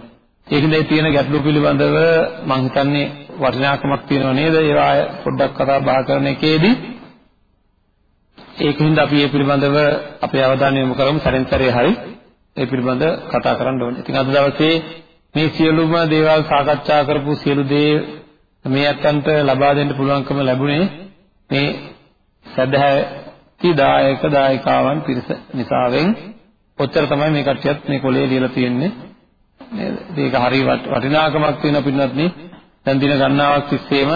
ඒකෙන්ද ඒ තියෙන ගැටලු පිළිබඳව මම හිතන්නේ වටිනාකමක් තියෙනව නේද? ඒවා පොඩ්ඩක් කතා බහ කරන එකේදී ඒකින්ද අපි මේ පිළිබඳව අපේ අවධානය යොමු කරමු සැරෙන් සැරේ හරි ඒ පිළිබඳ කතා කරන්න ඕනේ. ඉතින් අද දවසේ මේ සියලුම දේවල් සාකච්ඡා කරපු සියලු දේ මේ අතන්ට ලබා දෙන්න පුළුවන්කම ලැබුණේ මේ සදහැති දායක දායකාවන් පිරිස නිසාවෙන් ඔච්චර තමයි මේ කට්ටියත් මේ කොලේ ලියලා තියෙන්නේ නේද? ඒක හරි වටිනාකමක් තියෙන පින්නත් නේ. දැන් දින ගණනාවක් තිස්සේම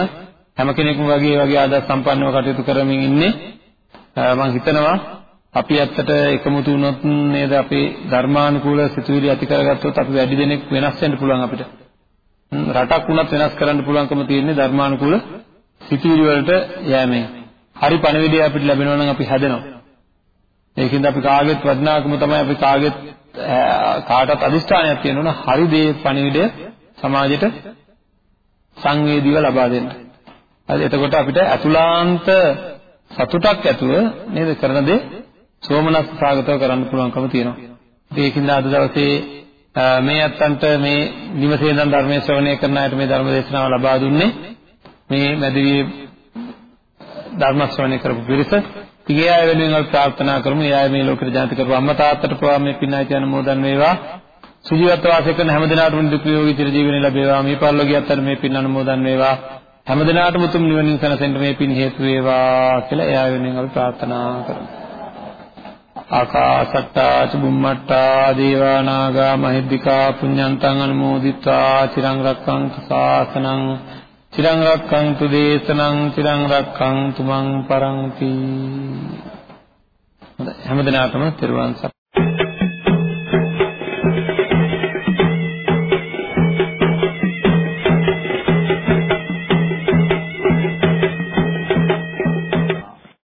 හැම කෙනෙකුම වගේ වගේ ආදර්ශ සම්පන්නව කටයුතු කරමින් ඉන්නේ. මම හිතනවා අපි ඇත්තට එකමුතු වුණොත් නේද අපේ ධර්මානුකූල සිතුවිලි ඇති කරගත්තොත් අපි වැඩි දෙනෙක් වෙනස් වෙන්න පුළුවන් අපිට. රටක් වුණත් වෙනස් කරන්න පුළුවන්කම තියෙන්නේ ධර්මානුකූල සිතුවිලි වලට යෑමෙන්. හරි පණිවිඩය අපිට ලැබෙනවා නම් අපි හැදෙනවා. ඒකින්ද අපි කාගෙත් වටිනාකම තමයි අපි කාගෙත් කාටත් අදිෂ්ඨානයක් තියෙනවා හරි දේ පණිවිඩය සමාජයට සංවේදීව ලබා දෙන්න. හරි එතකොට අපිට අතුලාන්ත සතුටක් ඇතුව නේද කරන දේ සෝමනස් සාගතව කරන්න පුළුවන්කම තියෙනවා. ඒකින්ද අද දවසේ මේ අත්තන්ට මේ නිවසේ ඉඳන් ධර්මයේ ශ්‍රවණය කරන අයට මේ ධර්ම දේශනාව ලබා දුන්නේ මේ මැදිවියේ ධර්ම ශ්‍රවණය කරපු පිරිස ඉතින් ඒ අය වෙනුවෙන් අපි ප්‍රාර්ථනා කරමු. ඒ අය මේ ලෝකෙට ජනිත කරපු අම්මා තාත්තට පවා මේ පින් ආයතන අනුමෝදන් වේවා. සුජීවත්ව වාසය කරන හැම දිනාටම දුක් නිරෝගී චිර ජීවනය ලැබේවා. මේ පරිලෝකියත් අතර මේ පින් අනුමෝදන් වේවා. හැම දිනාටම උතුම් නිවනින් සැනසෙන්න මේ පින් හේතු වේවා කියලා ඒ අය වෙනුවෙන් අපි ප්‍රාර්ථනා කරමු. ආකාසට්ටා චුම්මට්ටා දේවා නාග මහිද්దికා පුඤ්ඤන්තං අනුමෝදිත්වා චිරං රක්ඛන්තු ශාසනං චිරං රක්ඛන්තු දේශනං චිරං රක්ඛන්තු මං පරන්ති. හොඳයි. හැමදිනාටම තෙරුවන්